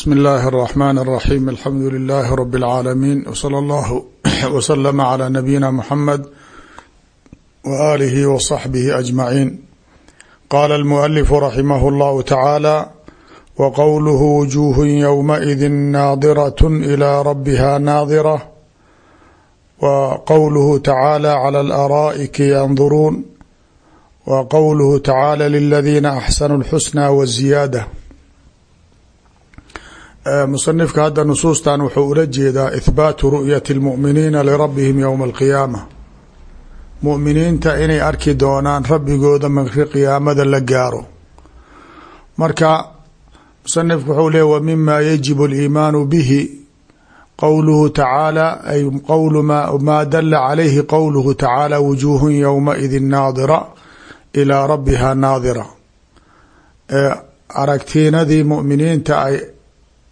bsmi اllahi الرحmn الرaxيm alxamdu لilh rb العaalamiin wslى اllah wslm عlى nabiyina mxamed wآlih wصaxbih aجmaciin qala اlmuأlif raximah اllah tacaalى wqowluhu wujuh ywmaئidi naadiraة ilى rabha naadira wa qowluhu tacaalى clى اlأrائki yanduruun wa qowluhu tacaalى liladiina axsanuu اlxusnى wالziyaadة musanifka hadda nusuustan wuxuu ula jeedaa ithbaatu ru'yati اlmu'miniina lirabihim yowma alqiyaama. Mu'miniinta inay arki doonaan rabbigooda marki qiyaamada la gaaro. Marka musanifku wuxuu leey wa mima yajibu اliimaanu bihi qowluhu tacaala ay qowlu maa dala calayhi qowluhu tacaala wujuuhu yowmaidi naadira ilaa rabbiha naadira. Aragtiinadii mu'miniinta ay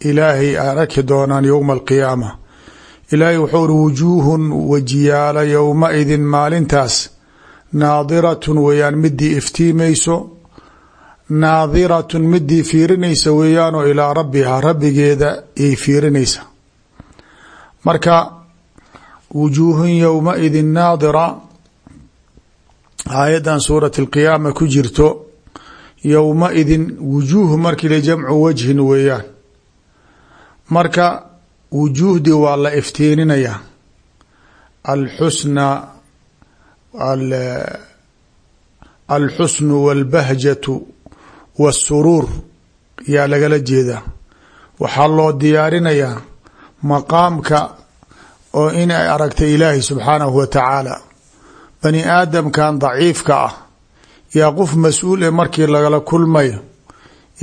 ilaahay arki doonaan yowma alqiyaama ilaahay wuxuu uri wujuuhun wajiyaala yowmaidin maalintaas. Naadiratun weeyaan midii iftiimayso naadiratun midii fiirinaysa weeyaanoo ilaa rabbihaa rabbigeeda yay fiirinaysa. Marka wujuuhun yowmaidin naadira. Aayaddan suurat alqiyaama ku jirto yowmaidin wujuuh markii la jamcu wajhin weeyaan marka wujuuhdii waa la iftiininayaa alxusna alxusnu walbahjatu wasuruur yaa lagala jeedaa waxaa loo diyaarinayaa maqaamka oo inay aragtay ilaahi subxaanahu wa tacaala. Bani aadamkan daciifka ah yaa qof mas'uul e markii lagala kulmayo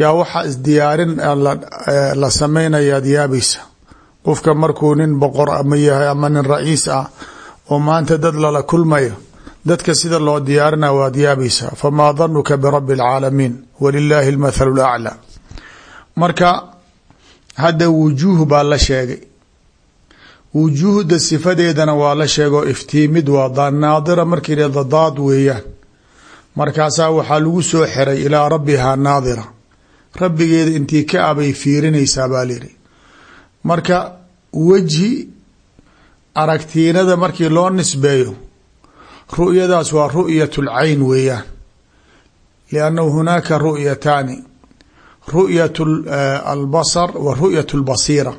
yaa waxaa isdiyaarin la samaynayaad yaabaysa qofka markuu nin boqor ama yahay ama nin ra'iis ah oo maanta dad lala kulmayo dadka sida loo diyaarina waad yaabaysaa famaa danuka birabbi alcaalamiin walilaahi almathalu laclaa marka hadda wujuuh baa la sheegay. Wujuuhda sifadeedana waa la sheegoo iftiimid waa naadira markii dadaad weeyaan. Markaasaa waxaa lagu soo xiray ilaa rabbihaa naadira rabbigeeda intii ka abay fiirinaysaa baa lihi marka wejhi aragtiinada markii loo nisbeeyo ru'yadaas waa ru'yat lcayn weeyaan. Liannahu hunaaka ru'yataani ru'yat albasar wa ru'yat lbasiira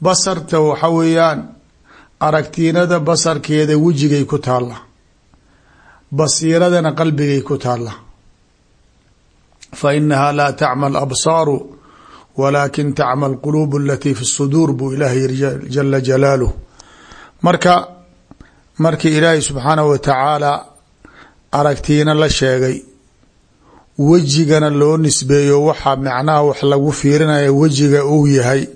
basarta waxa weeyaan aragtiinada basarkeeda wejigay ku taalla basiiradana qalbigay ku taalla fainaha laa tacma absaaru walaakin tacma alquluub alatii fi suduur buu ilaahay yiri jala jalaaluh marka markii ilaahay subxaanahu wa tacaala aragtiina la sheegay wejigana loo nisbeeyo waxaa macnaha wax lagu fiirinaya wejiga uu yahay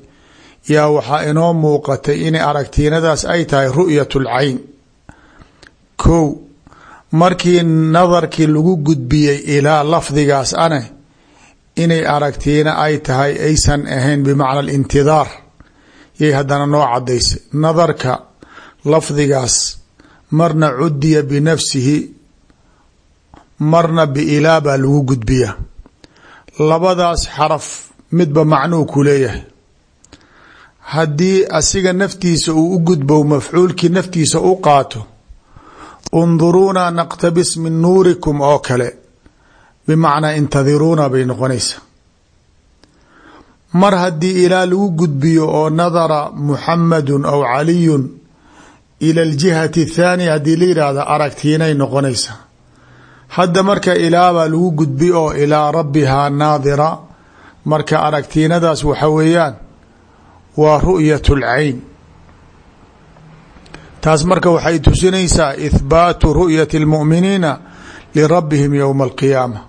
yaa waxaa inoo muuqatay inay aragtiinadaas ay tahay ru'yat lcayn kow markii nadarkii lagu gudbiyey ilaa lafdigaas ane inay aragtiina ay tahay aysan ahayn bimacna alintidaar yay haddana noo cadaysay nadarka lafdigaas marna cudiya binafsihi marna biilaa baa lagu gudbiya. Labadaas xaraf midba macnuu ku leeyahay. Haddii asiga naftiisa uu u gudbow mafcuulkii naftiisa u qaato unduruuna naqtabis min nuurikum oo kale. Bimacnaa intadiruuna bay noqonaysaa mar haddii ilaa lagu gudbiyo oo nadara muxamadun aw caliyun ila aljihati athaaniya haddii la yidhaahda aragtiinay noqonaysaa hadda marka ilaabaa lagu gudbi oo ilaa rabbihaa naadira marka aragtiinadaas waxa weeyaan waa ru'yat lcayn taas marka waxay tusinaysaa ihbaatu ru'yati اlmu'miniina lirabihim yowma alqiyaama.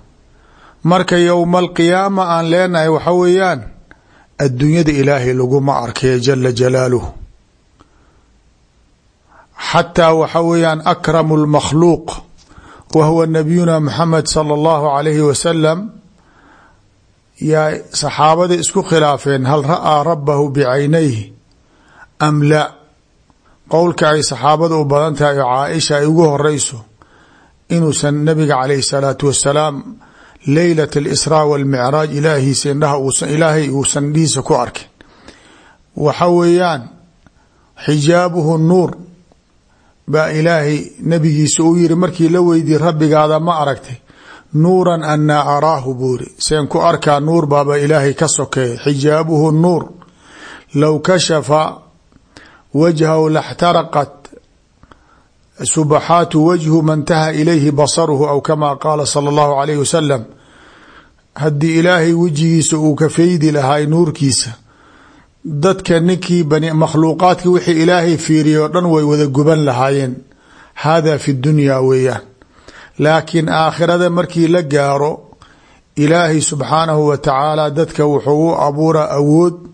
Marka yowma alqiyaama aan leenahay waxa weeyaan adduunyada ilaahay laguma arkayo jala jalaaluhu. Xataa waxa weeyaan akramu lmakhluuq wa huwa nabiyuna maxamed sala allahu alayhi wasalam yaa saxaabada isku khilaafeen hal ra'aa rabbahu bicaynayh am la qowlka ay saxaabada u badan tahay oo caaisha ay ugu horeyso inuusan nabiga calayhi salaatu wasalaam leylat alisraa walmicraaj ilaahiisa indhaha uusan ilaahay uusan indhihiisa ku arkin. Waxa weeyaan xijaabuhu nuur baa ilaahay nabigiisa uu yiri markii la weydiye rabbigaada ma aragtay nuuran anaa araahu buu iri seen ku arkaa nuur baaba ilaahay ka sokeeya xijaabuhu nuur. Low kashafa wajhahu laxtaraqat subaxaatu wajhu mantaha ilayhi basaruhu aw kama qaala sala allahu alayh wasalam haddii ilaahay wejigiisa uu ka faydi lahaay nuurkiisa dadka ninkii makhluuqaadki wixii ilaahay fiiriya o dhan way wada guban lahaayeen hada fi dunya weeyaan laakiin aakhirada markii la gaaro ilaahay subxaanahu wa tacaala dadka wuxuu u abuura awood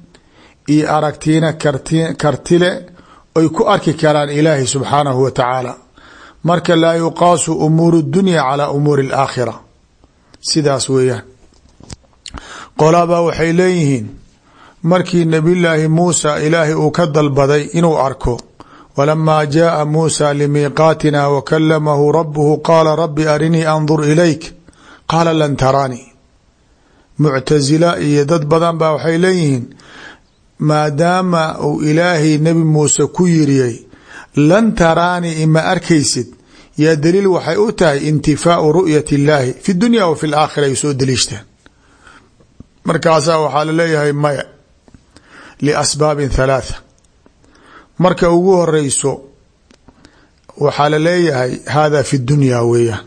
iyo aragtiina kartile ay ku arki karaan ilaahay subxaanahu wa tacaala. Marka laa yuqaasu umuuru dunya calaa umuuri alaakhira. Sidaas weeyaan. Qolabaa waxay leeyihiin markii nabiyulaahi muusa ilaahay uu ka dalbaday inuu arko walamaa jaaa muusa limiiqaatina wa kalamahu rabuhu qaala rabbi arinii andur ilayk qaala lan taraanii muctasila iyo dad badan baa waxay leeyihiin maadaama uu ilaahay nebi muuse ku yiriyey lan taraanii ima arkaysid. Yaa daliil waxay u tahay intifaau ru'yat illaahi fi dunya wa fi laakhira ay soo daliishteen. Markaasaa waxaa la leeyahay maya liasbaabin thalaatha marka ugu horeyso waxaa la leeyahay hada fi dunya weeyaan.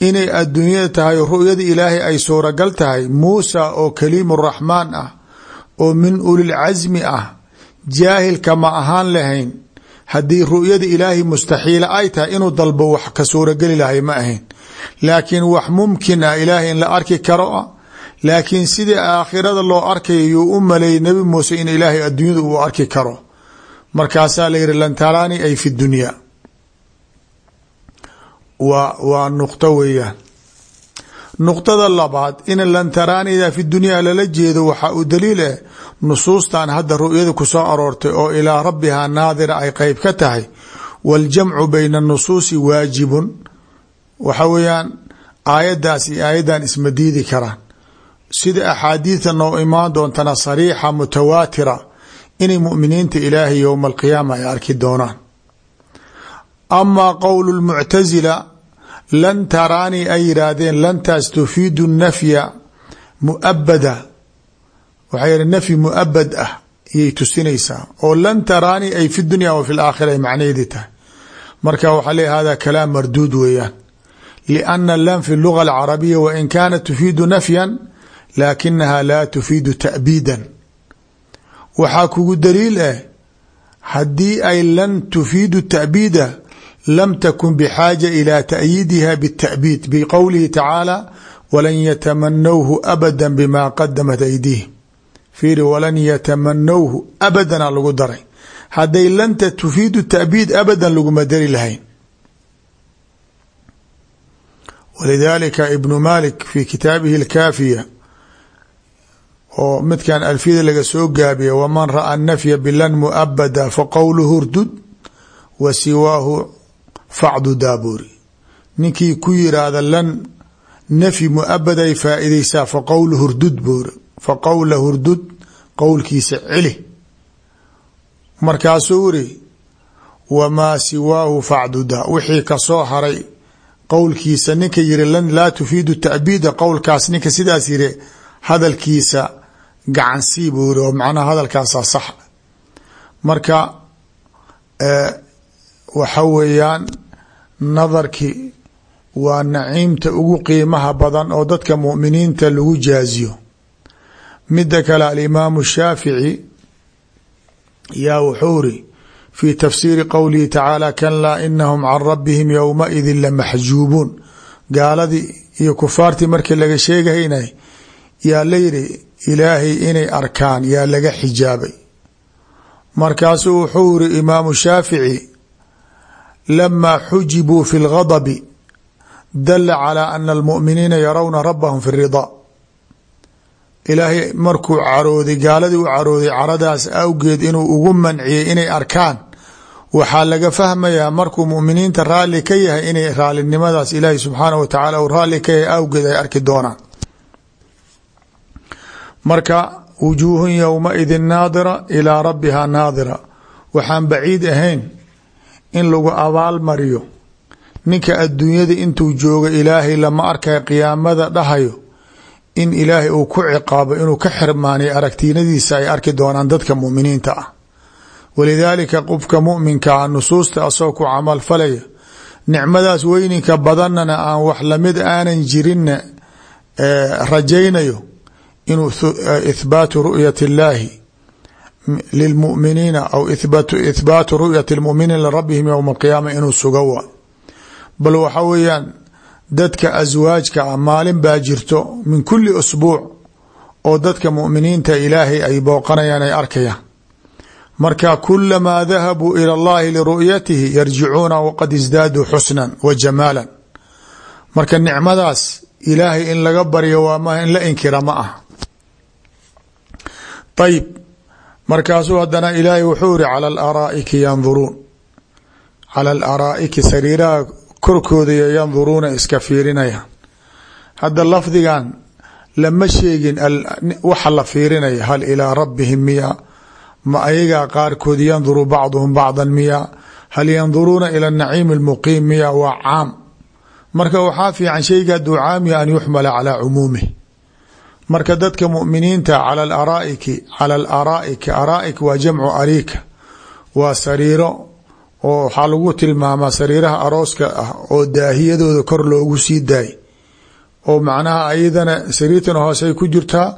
Inay adduunyada tahay ru'yada ilaahay ay suuragal tahay muusa oo kaliimu raxmaan ah oo min ulilcasmi ah jaahilka ma ahaan lahayn. Haddii ru'yada ilaahay mustaxiila ay tahay inuu dalbo wax ka suurageli lahay ma ahayn. Laakiin wax mumkin ah ilaahay in la arki karo laakiin sidii aakhirada loo arkaya yuu u maleeyay nebi muuse in ilaahay adduunyada uu arki karo. Markaasaa la yihi lan taraani ay fi dunya. Waa waa nuqto weeyaan nuqtada labaad in lan taraanida fi dunya lala jeedo waxaa u daliil ah nusuustan hadda ru'yada ku soo aroortay oo ilaa rabbihaa naadira ay qeyb ka tahay waاljamcu bayna nusuusi waajibun. Waxa weeyaan aayadaas iyo aayaddan isma diidi karaan. Sida axaadiida noo imaan doontana sariixa mutawaatira inay muminiinta ilaahay yowma alqiyaama ay arki doonaan. Amaa qowlu lmuctasila lan taraanii ay yidhaahdeen lantaas tufiidu nafya muabada waxay nafyi muabad ah ayay tusinaysaa oo lan taraanii ay fi dunya wa fi laakhira ay macnaheedii tahay marka waxaa leey hada kalaam marduud weeyaan liana lan fi luga alcarabiya wain kaanat tufiidu nafyan laakinaha laa tufiidu ta'biidan waxaa kugu daliil ah haddii ay lan tufiidu ta'biida lam takun bxaaja ilى ta'yiidiha bالتأbiid bqowlihi tacaala walan yatamanawhu abada bma qadamat aydiihim fiiri walan yatamanawhu abadana lagu daray hadday lanta tufiidu ta'biid abadan laguma dari lahayn walidalika ibnu malik fi kitaabihi اlkaafiya oo midkan alfiyada laga soo gaabiya waman ra'a nafya bilan muabada faqowluhu rdud wa siwaahu facdu daaburi ninkii ku yiraahda lan nafyi muabaday faaideysaa fa qowlu hurdud fa qowla hurdud qowlkiisa celi markaasuu iri wamaa siwaahu facduda wixii ka soo haray qowlkiisa ninka yiri laa tufiidu ta'biida. Qowlkaas ninka sidaas yiri hadalkiisa gacansii buu yiri oo macnaha hadalkaasaa sax. Marka waxa weeyaan nadarki waa naciimta ugu qiimaha badan oo dadka muminiinta lagu jaaziyo. Mida kale alimaamu shaafici yaa wuxuu iri fi tafsiiri qowlihi tacaala kanlaa inahum can rabbihim yowmaidin lamaxjuubuun gaaladii iyo kufaartii markii laga sheegahaynay yaa la yidhi ilaahay inay arkaan yaa laga xijaabay. Markaasuu wuxuu iri imaamu shaafici lama xujibuu fi اlgadbi dala calى ana almuminiina yarawna rabahum fi ridaa ilaahay markuu carooday gaaladii u carooday caradaas awgeed inuu ugu manciyey inay arkaan waxaa laga fahmayaa markuu muminiinta raalli ka yahay inay raalinimadaas ilaahi subxaanah wa tacaala uu raalli ka yahay awgeed ay arki doonaan marka wujuuhun yowmaidin naadira ilaa rabbiha naadira waxaan baciid ahayn in lagu abaal mariyo. Ninka adduunyada intuu joogo ilaahay lama arkaya qiyaamada dhahayo. In ilaahay uu ku ciqaabo inuu ka xirmaaniyo aragtiinadiisa ay arki doonaan dadka muminiinta. Ah walidaalika qofka muminkaa nusuusta asagoo ku camalfalaya nicmadaas weyninka badannana aan wax la mid aanan jirinna rajaynayo inuu ithbaatu ru'yat اllaahi lilmuminiina aw ithbaatu ru'yati lmuminiina lirabihim yowma alqiyaama inuu suga wa bal waxa weeyaan dadka aswaajka ah maalin baa jirto min kuli usbuuc oo dadka muminiinta ilaahay ay booqanayaan ay arkayaan marka kulamaa dahabuu ila اllahi liru'yatihi yarjicuuna waqad isdaaduu xusnan wa jamaalan marka nicmadaas ilaahay in laga baryo waa in la inkira ma ah markaasuu haddana ilaahay wuxuu iri cala alaraa'iki yanduruun. Cala alaraa'iki sariiraha korkoodaiyo yanduruuna iska fiirinayaan. Hadda lafdigan lama sheegin waxa la fiirinaya hal ilaa rabbihim miya ma ayagaa qaarkood yanduru bacduhum bacdan miya hal yanduruuna ila naciimi lmuqiim miya waa caam. Marka waxaa fiican shayga hadduu caamiya an yuxmala calaa cumuumih marka dadka muminiinta cala alaraaiki cala alaraa'iki araa'ik waa jamcu ariika waa sariiro oo waxaa lagu tilmaamaa sariiraha arooska ah oo daahiyadooda kor loogu sii daay oo macnaha ayadana sariirtan hoosey ku jirtaa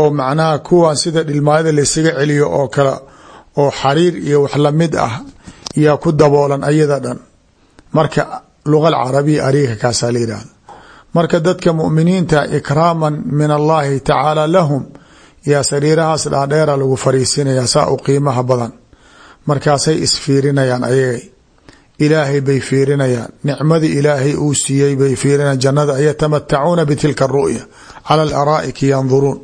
oo macnaha kuwan sida dhilmaayada laysaga celiyo oo kale oo xariir iyo wax la mid ah yaa ku daboolan ayada dhan. Marka luga alcarabiya ariika kaasaa la yidhahda marka dadka muminiinta ikraaman min allahi tacaala lahum yaa sariirahaas dhaadheera lagu fariisinaya saa u qiimaha badan. Markaasay isfiirinayaan ayagay. Ilaahay bay fiirinayaan. Nicmadii ilaahay uu siiyey bay fiirinayan jannada yatamatacuuna bitilka ru'ya cala alaraa'iki yanduruun.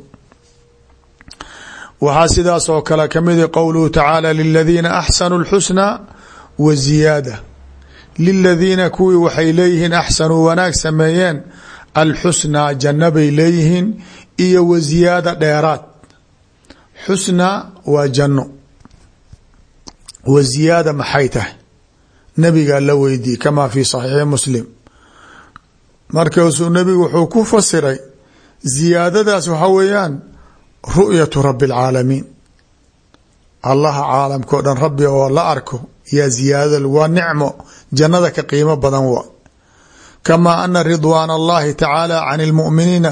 Waxaa sidaas oo kale kamida qowluhu tacaala liladiina axsanuu lxusna wa ziyaada. Liladiina kuwii waxay leeyihiin axsanuu wanaag sameeyeen alxusnaa janno bay leeyihiin iyo wa ziyaada dheeraad. Xusnaa waa janno. Wa ziyaada maxay tahay? Nabigaa la weydiiyey kamaa fi saxiixi muslim. Markaasuu nebigu wuxuu ku fasiray ziyaadadaas waxaa weeyaan ru'yatu rabi اlcaalamiin allaha caalamka o dhan rabbi oo la arko yaa ziyaadada waa nicmo. Jannada ka qiimo badan wa kamaa ana ridwaan allahi tacaala can ilmuminiina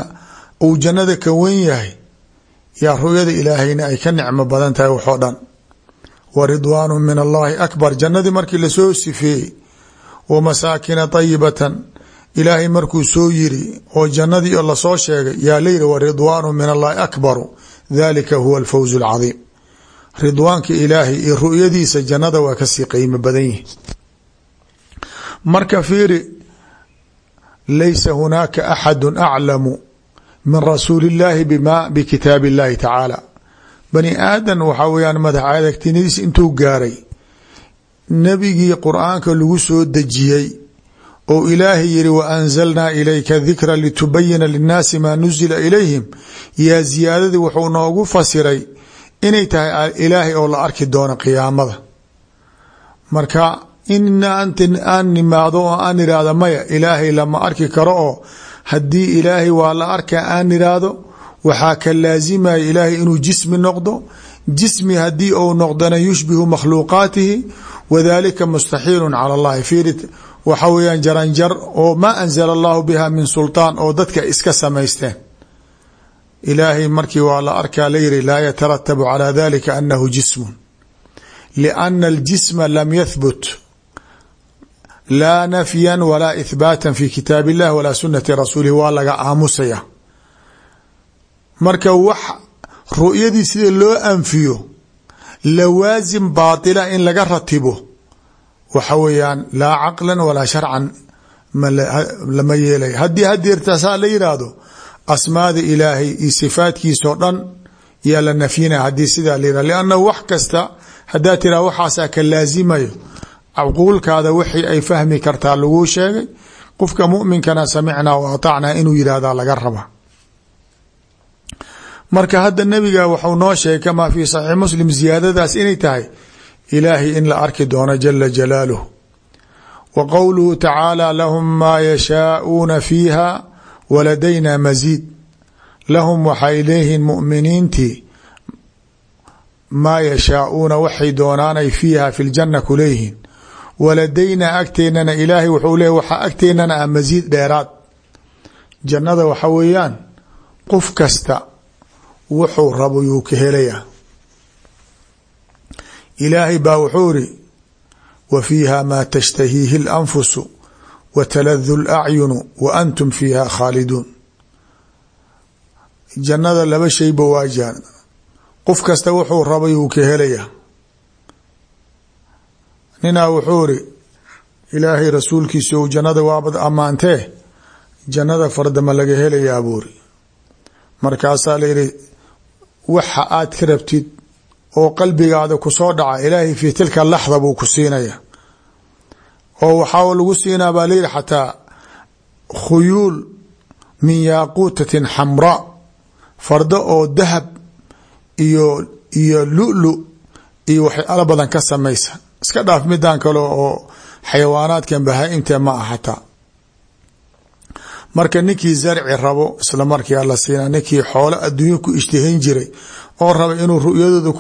uu jannada ka wen yahay. Yaa ruyada ilaahayna ay ka nicmo badan tahay waxoo dhan. Wa ridwaanu min allahi akbar. Jannadii markii la soo sifeeyey wa masaakina ayibatan ilaahay markuu soo yiri oo jannadii oo la soo sheegay yaa layihi wa ridwaanu min allahi akbaru dalika huwa alfawzu alcadiim ridwaanka ilaahay iyo ru'yadiisa jannada waa ka sii qiimo badan yihi laysa hunaaka axadu aclamu min rasuuli اllahi bma bkitaab اllahi tacaala bani aadan waxaa weyaan madax adagtinidiis intuu gaaray nebigii qur'aanka lagu soo dejiyey oo ilaahay yihi wa anzalnaa ilayka dikra litubayina linnaasi maa nuzila ilayhim yaa ziyaadadii wuxuu noogu fasiray inay tahay ilaahay oo la arki doono qiyaamada marka in aan nimaado oo aan iraahdo maya. Ilaahay lama arki karo oo haddii ilaahay waa la arka aan iraahdo waxaa ka laasimaya ilaahay inuu jismi noqdo. Jismi haddii uu noqdana yushbihu makhluuqaatihi wadalika mustaxiilu cala allahi. Fiiri waxa weeyaan jaranjar oo maa anzala allahu biha min sulطaan oo dadka iska samaysteen ilaahay markii waa la arkaa la yihi laa yataratabu calى dalika anahu jismu liana aljisma lam yahbut laa nafya walaa ihbaata fi kitaab illah walaa sunati rasuulih waa laga aamusaya marka wax ru'yadii sida loo anfiyo lawaasim baatila in laga ratibo waxa weeyaan laa caqlan walaa sharcan lama yeelay haddii hadeertaasaa la yidhaahdo asmaada ilaahay iyo sifaadkiisao dhan yaa la nafyina haddii sidaa la yihah lianna wax kasta haddaad tiraa waxaasaa ka laasimayo caqulkaada wixii ay fahmi kartaa laguu sheegay qofka muminkana samicnaa wa atacnaa inuu yihahdaa laga raba. Marka hadda nebiga waxuu noo sheegay kamaa fi saxiix muslim ziyaadadaas inay tahay ilaahay in la arki doono jala jalaaluh wa qowluhu tacaala lahum maa yashaauuna fiiha waladayna masiid lahum waxay leeyihiin muminiintii maa yashaauuna waxay doonaanay fiiha fi ljanna ku leeyihiin waladaynaa agteennana ilaahay wuxuu leeya waxaa agteennana ah masiid dheeraad. Jannada waxa weeyaan qof kasta wuxuu rabo yuu ka helayaa. Ilaahay baa wuxuu iri wa fiiha maa tashtahiihi اlanfusu wa taladu اlacyunu wa antum fiiha khaaliduun. Jannada laba shayba waa jaan. Qof kasta wuxuu raba yuu ka helayaa ninaa wuxuu iri ilaahay rasuulkiisa ou jannada waabad ammaantee jannada fardama laga helayaa buuri markaasaa la waxa aad ka rabtid oo qalbigaada ku soo dhaca ilaahay fii tilka laxda buu ku siinaya oo waxaa lagu siinaa baa layihi xataa khuyuul min yaaquutatin xamraa fardo oo dahab iyo iyo lulu iyo waxay badan ka samaysa iska dhaaf midaan kale oo xayawaanaadkan bahaa-imta ma ah marka ninkii zarci rabo isla markii ala siinaa ninkii xoolo adduunyo ku ishtihayn jiray oo raba inuu ru'yadooda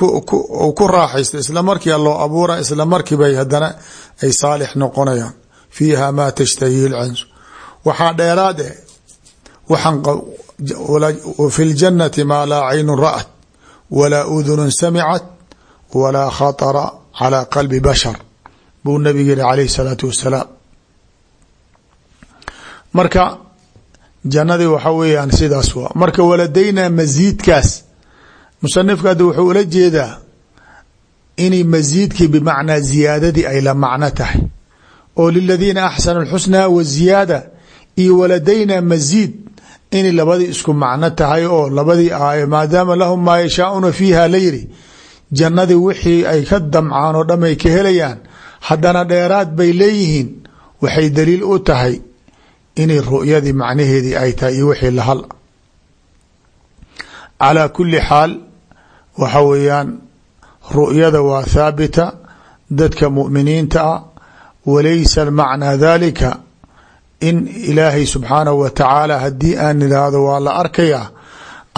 ku raaxaysto isla markia loo abuura isla markiibay hadana ay saalix noqonayaan. Fiiha maa tashtahihi lcansu waxaa dheeraad eh waxaan fi ljannati maa laa caynun ra'at walaa udunun samicat walaa khatara calaa qalbi bashar buu nabiga yihi calayhi salaatu wasalaam. Marka jannadii waxa weeyaan sidaas waa. Marka waladaynaa masiidkaas musanifka hadda wuxuu ula jeedaa inay masiidkii bimacnaa ziyaadadii ay la macno tahay. Oo liladiina axsanu lxusnaa waziyaada iyo waladaynaa masiid inay labadii isku macno tahay oo labadii aayo maadaama lahum maa yashaauna fiiha la yiri jannadii wixii ay ka damcaan oo dham ay ka helayaan haddana dheeraad bay leeyihiin. Waxay daliil u tahay inay ru'yadii macnaheedii ay tahay iyo wixii lahal calaa kuli xaal waxa weeyaan ru'yada waa thaabita dadka mu'miniinta ah walaysa macnaa dalika in ilaahay subxaanahu wa tacaala haddii aan idhaahdo waa la arkayaa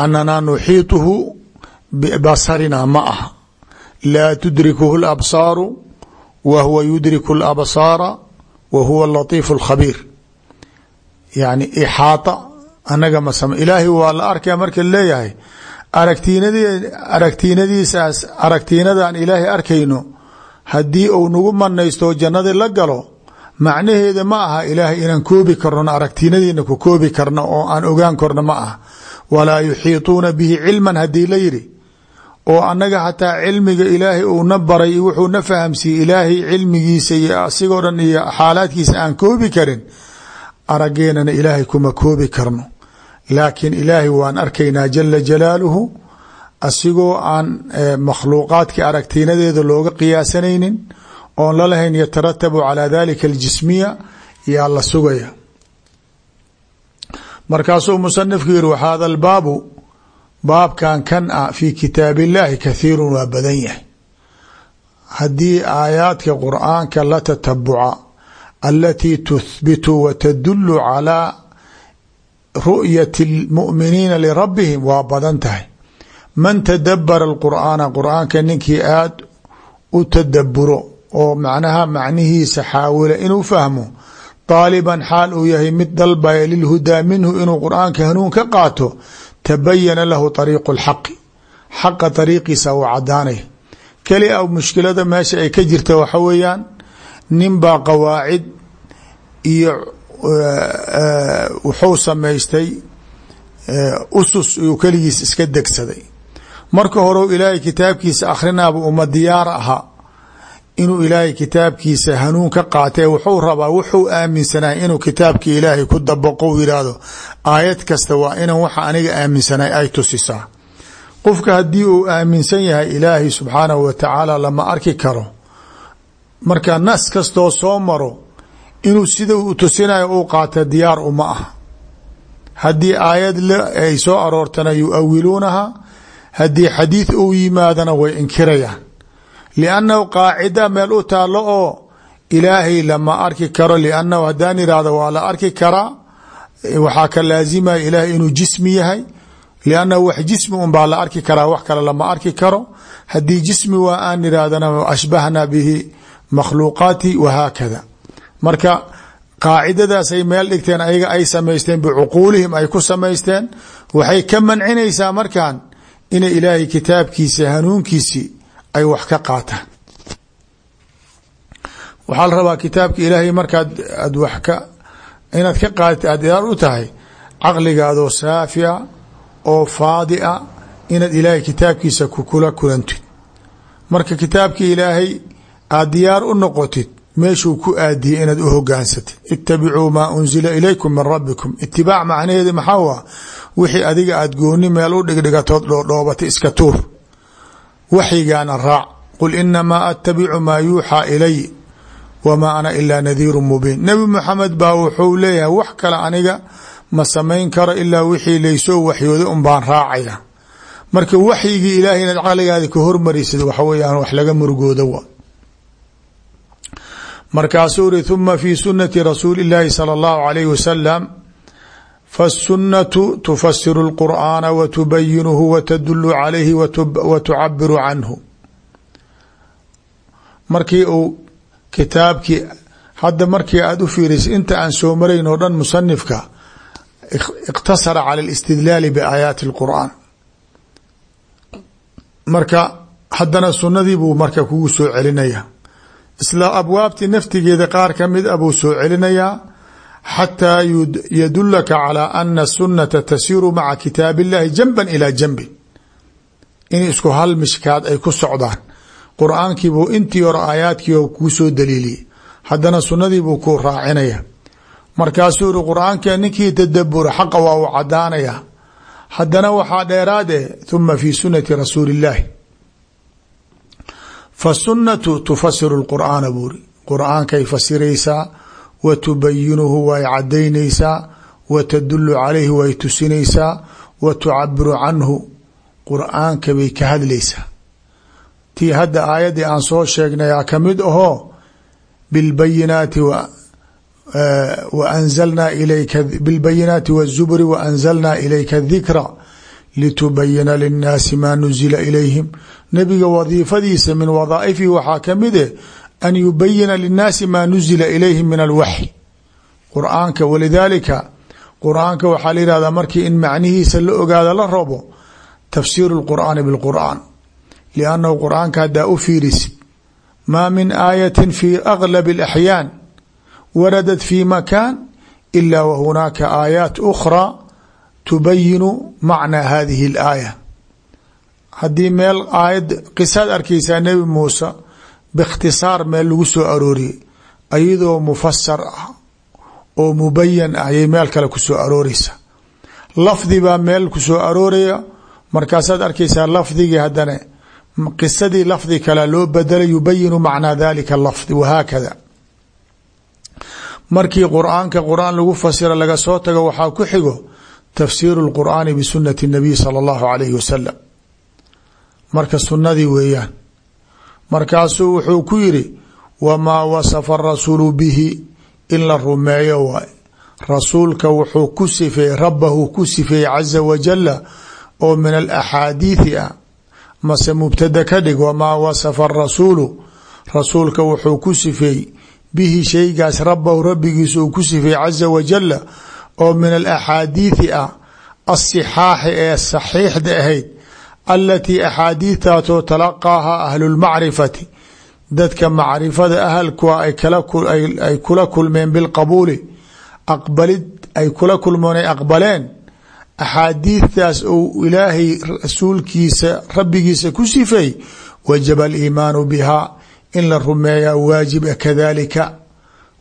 ananaa nuxiituhu bibasarina ma aha laa tudrikuhu labsaaru wa huwa yudriku labsaara wa huwa latiifu اlkhabiir yani ixaata anaga ma sam ilaahay waa la arkaya marka leeyahay aragtiinad aragtiinadiisaas aragtiinadan ilaahay arkayno haddii uu nagu manaysto jannadii la galo macnaheeda ma aha ilaahay inaan koobi karno aragtiinadiina ku koobi karno oo aan ogaan karno ma aha walaa yuxiituuna bihi cilman haddii la yidhi oo annaga xataa cilmiga ilaahay uuna baray wuxuu na fahamsiiyey ilaahay cilmigiisa iyo asigoo dhan iyo xaalaadkiisa aan koobi karin araggeenana ilaahay kuma koobi karno. Laakiin ilaahay waan arkaynaa jala jalaaluhu asigoo aan makhluuqaadkii aragtiinadeeda looga qiyaasanaynin oon lalahayn yataratabu calaa dalika aljismiya yaa la sugaya. Markaasuu musanifku yihi wahada albaabu baabkan kan ah fi kitaab illahi kathiirun waa badan yahay. Haddii aayaadka qur'aanka la tatabuca alatii tuhbitu wa tadulu calaa ru'yati اlmu'miniina lirabbihim waa badan tahay. Man tadabara alqur'aana qur'aanka ninkii aada u tadaburo oo macnaha macnihiisa xaawila inuu fahmo daaliban xaal uu yahay mid dalbaya lilhudaa minhu inuu qur'aanka hanuun ka qaato tabayana lahu ariiqu اlxaqi xaqa ariiqiisa uu cadaanaya keli a mushkilada meesha ay ka jirta waxa weeyaan nin baa qawaacid iyo wuxuu samaystay usus uu keligiis iska degsaday. Marka hore ilaahay kitaabkiisa akhrinaaba uma diyaar aha inuu ilaahay kitaabkiisa hanuun ka qaatee wuxuu rabaa wuxuu aaminsanay inuu kitaabki ilaahay ku dabaqo yihahdo aayad kasta waa inan waxa aniga aaminsanahay ay tusisaa. Qofka haddii uu aaminsan yahay ilaahay subxaanahu wa tacaala lama arki karo. Marka nas kastoo soo maro inuu sida uu tusinayo uu qaata diyaar uma ah haddii aayad ay soo aroortana yu-awiluunaha haddii xadiid uu yimaadana way inkirayaan. Liannahu qaacida meel u taalo oo ilaahay lama arki karo liannahu haddaan irahdo waa la arki karaa waxaa ka laazimaya ilaahay inuu jismi yahay liannahu wax jismi un baa la arki karaa wax kale lama arki karo. Haddii jismi waa aan irahdana ashbahna bihi makhluuqaati wahaakada marka qaacidadaasay meel dhigteen ayaga ay samaysteen bicuquulihim ay ku samaysteen waxay ka mancinaysaa markan inay ilaahay kitaabkiisa hanuunkiisii ay wax ka qaataan. Waxaa la rabaa kitaabka ilaahay markaad aad wax ka inaad ka qaadata aad diyaar u tahay caqligaadoo saafia oo faadi'a inaad ilaahay kitaabkiisa kula kulantid. Marka kitaabkii ilaahay aad diyaar u noqotid meeshuu ku aadiyey inaad u hogaansatid itabicuu maa unzila ilaykum min rabbikum. Itibaac macnaheedi maxaa wixii adiga aad gooni meel u dhigdhigatood dhoodhoobata iska tuur. Waxyigaana raac. Qul inamaa attabicu maa yuuxaa ilay wmaa ana ilaa nadiiru mubiin. Nebi moxamed baa wuxuu leeyahay wax kale aniga ma samayn karo ilaa wixii laysoo waxyooda un baan raacaya. Marka waxyigii ilaahay inaad caqligaadi ka hormarisid waxa weyaan wax laga murugooda wa. Markaasuu ri uma fi sunati rasuuli illaahi sala allahu alayhi wasalam fasunatu tufasiru lqur'aana wa tubayinuhu wa tadulu calayhi wa kitaabkii hadda markii aada u fiirisay inta aan soo marayn oo dhan musanifka iqtasara cala اlistidlaali biaayaati اlqur'aan marka haddana sunadii buu marka kugu soo celinaya isla abwaabtii naftigeeda qaar ka mid a buu soo celinayaa xataa yadulaka calaa ana sunata tasiiru maca kitaab illahi janban ilaa janbin in isku hal mishkaad ay ku socdaan qur'aankiibuu intii hore aayaadkii kuu soo daliiliyey. Haddana sunadiibuu ku raacinaya. Markaasuu iri qur'aanka ninkii tadabura xaqa waa uu cadaanaya haddana waxaa dheeraade huma fi sunati rasuuli illaahi fasunatu tufasiru lqur'aana buuri qur'aankay fasiraysaa wa tubayinuhu way cadaynaysaa wa tadulu calayhi way tusinaysaa wa tucabiru canhu. Qur'aanka bay ka hadlaysaa tii hadda aayaddii aan soo sheegnay a ka mid ahoo bilbayinaati wa anzalnaa ilayka bilbayinaati wazuburi wa anzalnaa ilayka dikra litubayina linnaasi maa nuzila ilayhim. Nebiga wadiifadiisa min wadaa'ifihi waxaa ka mid eh an yubayina linnaasi maa nuzila ilayhim min alwaxyi qur'aanka walidaalika qur'aanka waxaa la yihahdaa markii in macnihiisa la ogaado la rabo tafsiiru lqur'aani bilqur'aan liannahu qur'aanka haddaa u fiirisid maa min aayatin fi aglab alaxyaan waradat fi makaan ila wa hunaaka aayaat ukhraa tubayinu macnaa hadihi alaaya haddii meel aayad qisaad arkaysaa nebi muuse biikhtisaar meel lagu soo arooriyey ayadoo mufasar ah oo mubayan ah ayay meel kale ku soo arooreysa lafdi baa meel ku soo arooraya markaasaad arkaysaa lafdigii haddana qisadii lafdi kale loo bedelay yubayinu macnaa dalika lafdi wahaakada markii qur'aanka qur'aan lagu fasira laga soo tago waxaa ku xigo tafsiiru lqur'aani bisunati nabiy sala allahu alayhi wasalam marka sunnadii weeyaan. Markaasuu wuxuu ku yiri wamaa wasafa arasuulu bihi in la rumeeyo waay rasuulka wuxuu ku sifeeyey rabbahu ku sifeeyey caza wajala oo min alaxaadiidi ah mase mubtada ka dhig wamaa wasafa arasuulu rasuulka wuxuu ku sifeey bihi shaygaas rabbahu rabbigiisa uu ku sifeeyey caza wajala oo min alaxaadiidi ah asixaaxi ee saxiixda ahayd alatii axaadiidtaasoo talaqaaha ahlulmacrifati dadka macrifada ahalkua ay kula kulmeen bilqabuuli aqbalid ay kula kulmeen ay aqbaleen axaadiidtaas ou ilaahay rasuulkiisa rabbigiisa ku sifeey wajaba aliimaanu bihaa in la rumeeyaa waajiba kadalika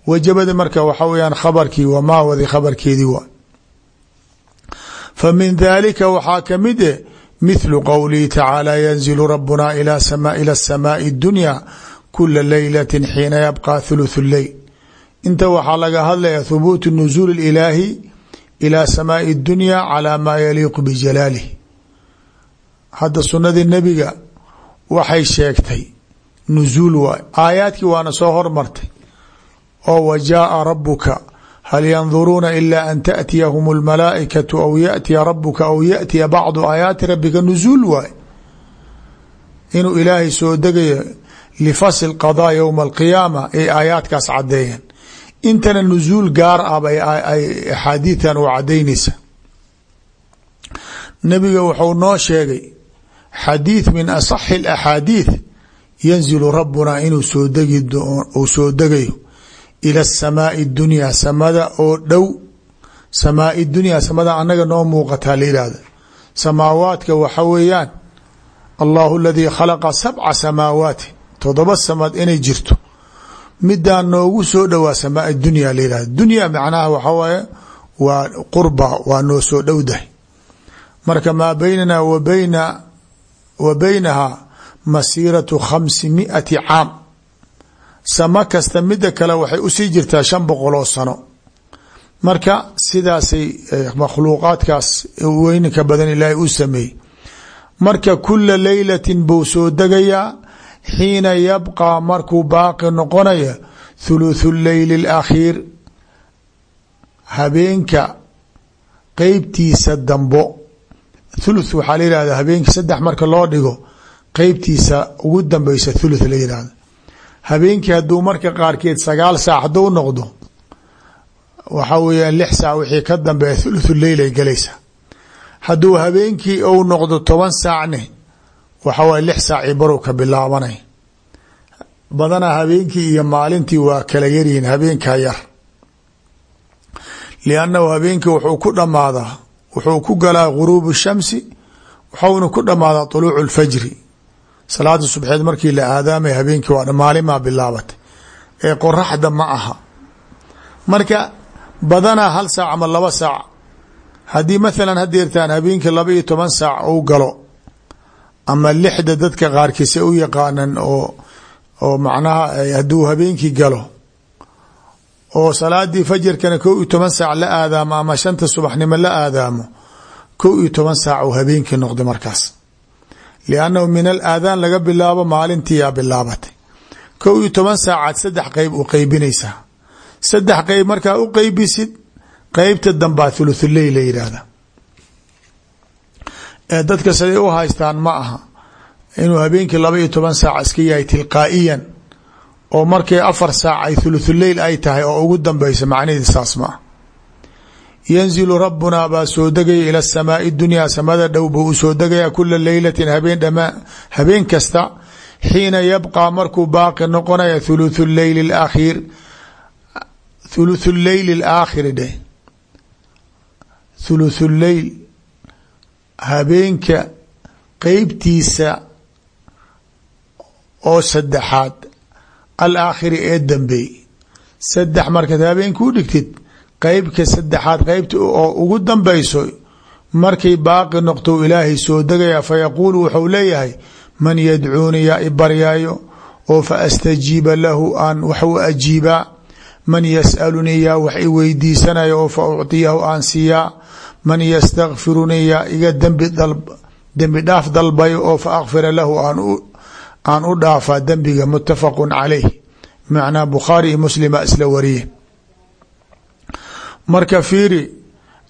wajabada marka waxa weyaan khabarkii wamaawadi khabarkeedii waa fa min daalika waxaa ka mid eh mithlu qowlihi tacaala yanzilu rabuna ila asamaai اdunya kula leylati xiina yabqa thuluth leyl inta waxaa laga hadlaya thubuutu nuzuul ilaahi ilى samaai اdunya calى ma yaliiqu bijalaalih hadda sunadii nebiga waxay sheegtay nuzuul waay aayaadkii waana soo hormartay oo wa jaaa rabuka hal yanduruuna ila an taأtiyahum اlmalaa'ikaةu aw yaأtiya rabuka aw yaأtiya bacdu aayaati rabika nuzuul waay inuu ilaahay soo degayo lifasl qadaa ywma alqiyaama ay aayaadkaas cadeeyeen intana nuzuul gaar ah bay axaadiitan u cadaynaysa nabiga wuxuu noo sheegay xadiid min asaxi اlaxaadiid yanzilu rabuna inuu soo degi uu soo degayo ila asamaai اdunyaa samada oo dhow samaai dunyaa samada anaga noo muuqataa la yihahda samaawaadka waxa weeyaan allahu aladii khalaqa sabca samaawaati todoba samad inay jirto midaan noogu soo dhowaa samaa dunya la yihahda dunya macnaha waxa waaye waa qurba waa noo soo dhowdahay. Marka maa beynana wa bayna wa baynaha masiiratu khamsi miati caam. Samo kasta mida kale waxay u sii jirtaa shan boqol oo sano. Marka sidaasay makhluuqaadkaas weyninka badan ilaahay u sameeyey. Marka kula leylatin buu soo degayaa xiina yabqaa markuu baaqi noqonaya thuluthu leyli اlakhiir habeenka qeybtiisa dambo. Thuluth waxaa la yihahda habeenkii saddex marka loo dhigo qeybtiisa ugu dambeysa thuluth la yihahda habeenkii hadduu marka qaarkeed sagaal saac hadduu noqdo waxaa weeyaan lix saac wixii ka dambeeya thuluthu leyl ay galaysaa. Hadduu habeenkii ou noqdo toban saacne waxa waye lix saaci barow ka bilaabanay. Badanaa habeenkii iyo maalintii waa kala yaryihiin habeenkaa yar. Liannahu habeenkii wuxuu ku dhammaadaa wuxuu ku galaa guruubu shamsi waxauna ku dhammaadaa طuluucu اlfajri salaada subxeed markii la aadaamay habeenkii waa maalimaa bilaabatay. Ee qoraxda ma aha. Marka badanaa hal saac ama laba saac. Haddii mathalan hadeertaan habeenkii laba iyo toban saac uu galo ama lixda dadka qaarkiise u yaqaanan oo oo macnaha hadduu habeenkii galo oo salaadii fajarkana kow iyo toban saac la aadaamo ama shanta subaxnimo la aadaamo kow iyo toban saac uu habeenkii noqday markaas. Liannahu min al aadaan laga bilaabo maalintiiyaa bilaabatay. Kow iyo toban saacaad saddex qeyb u qeybinaysaa saddex qeyb markaa u qeybisid qeybta dambaa thuluthuleyl la yidhaahda ee dadka siday u haystaan ma aha. Inuu habeenkii laba iyo toban saac iska yahay tilqaa'iyan oo markay afar saac ay thuluthuleyl ay tahay oo ugu dambeysa macnaheedi saas ma ah yanzilu rabbunaa baa soo degaya ila asamaai dunyaa samada dhow buu u soo degayaa kula leylatin habeen dhamaa habeen kasta xiina yabqaa markuu baaqi noqonaya thuluthu leyli اlaakhiir thuluthu leyli alaakhiri dheh thuluthu leyl habeenka qeybtiisa oo saddexaad alaakhiri ee dambeey. Saddex markaad habeenka u dhigtid qeybka saddexaad qeybta oo ugu dambeyso markay baaqi noqto ilaahay soo degaya fayaquulu wuxuu leeyahay man yadcuuni yaa i baryaayo oo fa astajiiba lahu aan wax u ajiibaa. Man yasalunii yaa wax i weydiisanaya oo fa ucطiyahu aan siiyaa man ystakfirunii yaa iga dembi dembi dhaaf dalbayo oo fa akfira lahu aan u dhaafaa dembiga mutafaqu calayh macnaa bukhaari iyo muslima isla wariye marka fiiri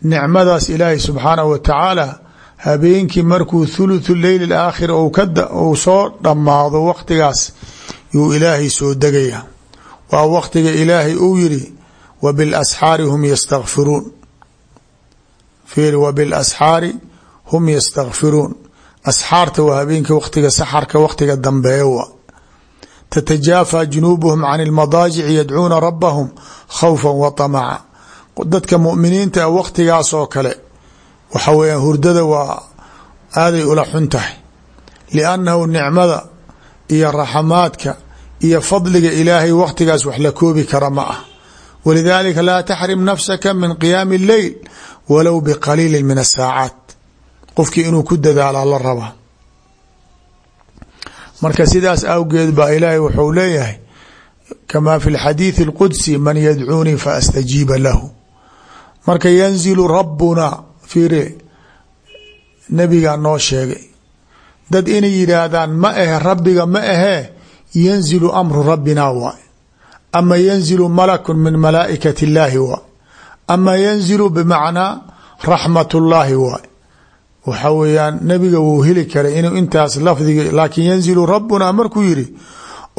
nicmadaas ilaahay subxaanahu wa tacaala habeenkii markuu thuluthu leyl aakhir uu soo dhammaado waqtigaas yuu ilaahay soo degaya waa waqtiga ilaahay uu yiri wa bilasxaari hum yastakfiruun fiiri wa bilasxaari hum yastakfiruun asxaarta waa habeenka waqtiga saxarka waqtiga dambeeya wa tatajaafa junuubuhum can ilmadaajici yadcuuna rabbahum khawfa wa tamaca dadka muminiinta waqtigaas oo kale waxa weya hurdada waa aaday ula xun tahay liannahu nicmada iyo raxamaadka iyo fadliga ilaahay waqtigaas wax la koobi kara ma ah walidaalika laa taxrim nafsaka min qiyaami اleyl walow biqaliili min asaacaat qofkii inuu ku dadaala la rabaa marka sidaas awgeed baa ilaahay wuxuu leeyahay kamaa fi lxadiidi اlqudsi man yadcuunii faastajiiba lahu marka yanzilu rabbuna fiire nabigaa noo sheegay dad inay yidhaahdaan ma ahe rabbiga ma ahee yanzilu amru rabbina waay ama yanzilu malakun min malaa'ikat اllaahi waay ama yanzilu bimacnaa raxmat اllaahi waay waxa weeyaan nabiga wuu heli karay inuu intaas lafdiga laakiin yanzilu rabbuna markuu yidhi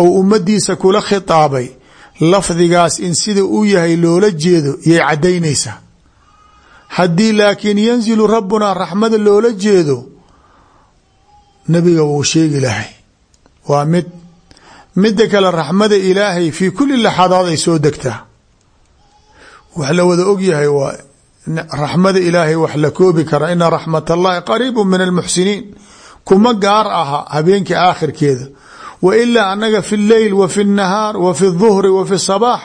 ou ummadiisa kula khitaabay lafdigaas in sida uu yahay loola jeedo yay caddaynaysaa haddii laakiin yanzilu rabbunaa raxmada loola jeedo nabiga wuu sheegi lahay waa mid midda kale raxmada ilaahay fii kuli laxadaad ay soo degtaa. Wax la wada ogyahay waa raxmada ilaahay wax la koobi kara. Ina raxmat allahi qariibu min almuxsiniin. Kuma gaar aha habeenka aakhirkeeda. Wa ilaa annaga fi lleyl wa fi اnahaar wa fi اduhri wa fi sabaax.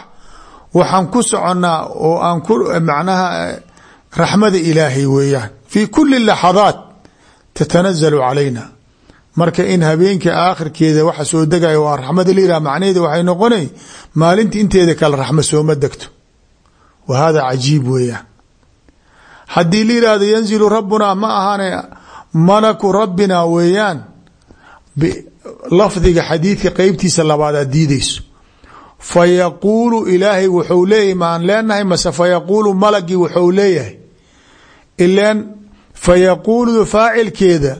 Waxaan ku soconnaa oo aan ku macnaha raxmada ilaahay weeyaan. Fi kuli laxadaat tatanazalu calayna marka in habeenka aakhirkeeda waxa soo degaya waa raxmada lilah macnaheeda waxay noqonay maalinta inteeda kale raxma sooma degto. Wa hada cajiib weeyaan haddii la yihahdo yanzilu rabbunaa ma ahane malaku rabbina weeyaan lafdiga xadiidka qeybtiisa labaadaad diideyso fa yaquulu ilaahay wuxuu leeyahy maan leenahay mase fa yaquulu malagii wuxuu leeyahay. Ilan fa yaquulu faacilkeeda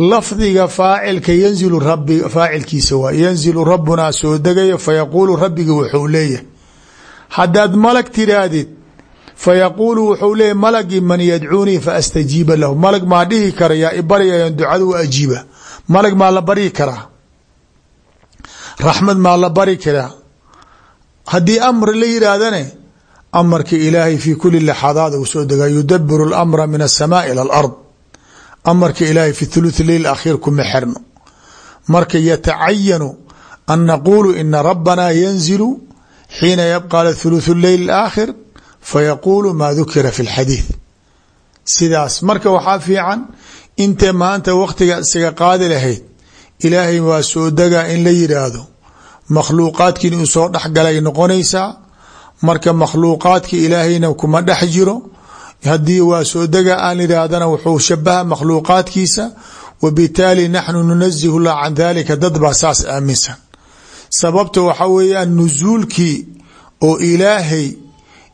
lafdiga faacilka yanzilu rabi faacilkiisa waay yanzilu rabbunaa soo degayo fayaquulu rabbiga wuxuu leeyahay. Haddaad malag tidhaahdid fayaquulu wuxuu leeyahy malagii man yadcuunii faastajiiba lahu. Malag maa dhihi kara yaa ibaryayan ducada malag maa la baryi karaa raxmad maa la bari karaa haddii amr la yidhaahdane amarka ilaahay fii kuli laxadaada uu soo dega yudabiru اlamra min asama ilى alard amarka ilaahay fi thuluth leyl akhiir kuma xirno marka yatacayanu an naquulu ina rabbana yanzilu xiina yabqa thuluthu leyl aakhir fayaquulu maa dukira fi lxadiid sidaas marka waxaa fiican intee maanta wakhtiga isaga qaadi lahayd ilaahay waa soo degaa in la yidhaahdo makhluuqaadkiin uu soo dhex galay noqonaysaa marka makhluuqaadka ilaahayna kuma dhex jiro haddii waa soo dega aan idhaahdana wuxuu shabaha makhluuqaadkiisa wa bitaali naxnu nunazihu llah can dalika dad baa saas aaminsan. Sababta waxa weeyaan nusuulkii oo ilaahay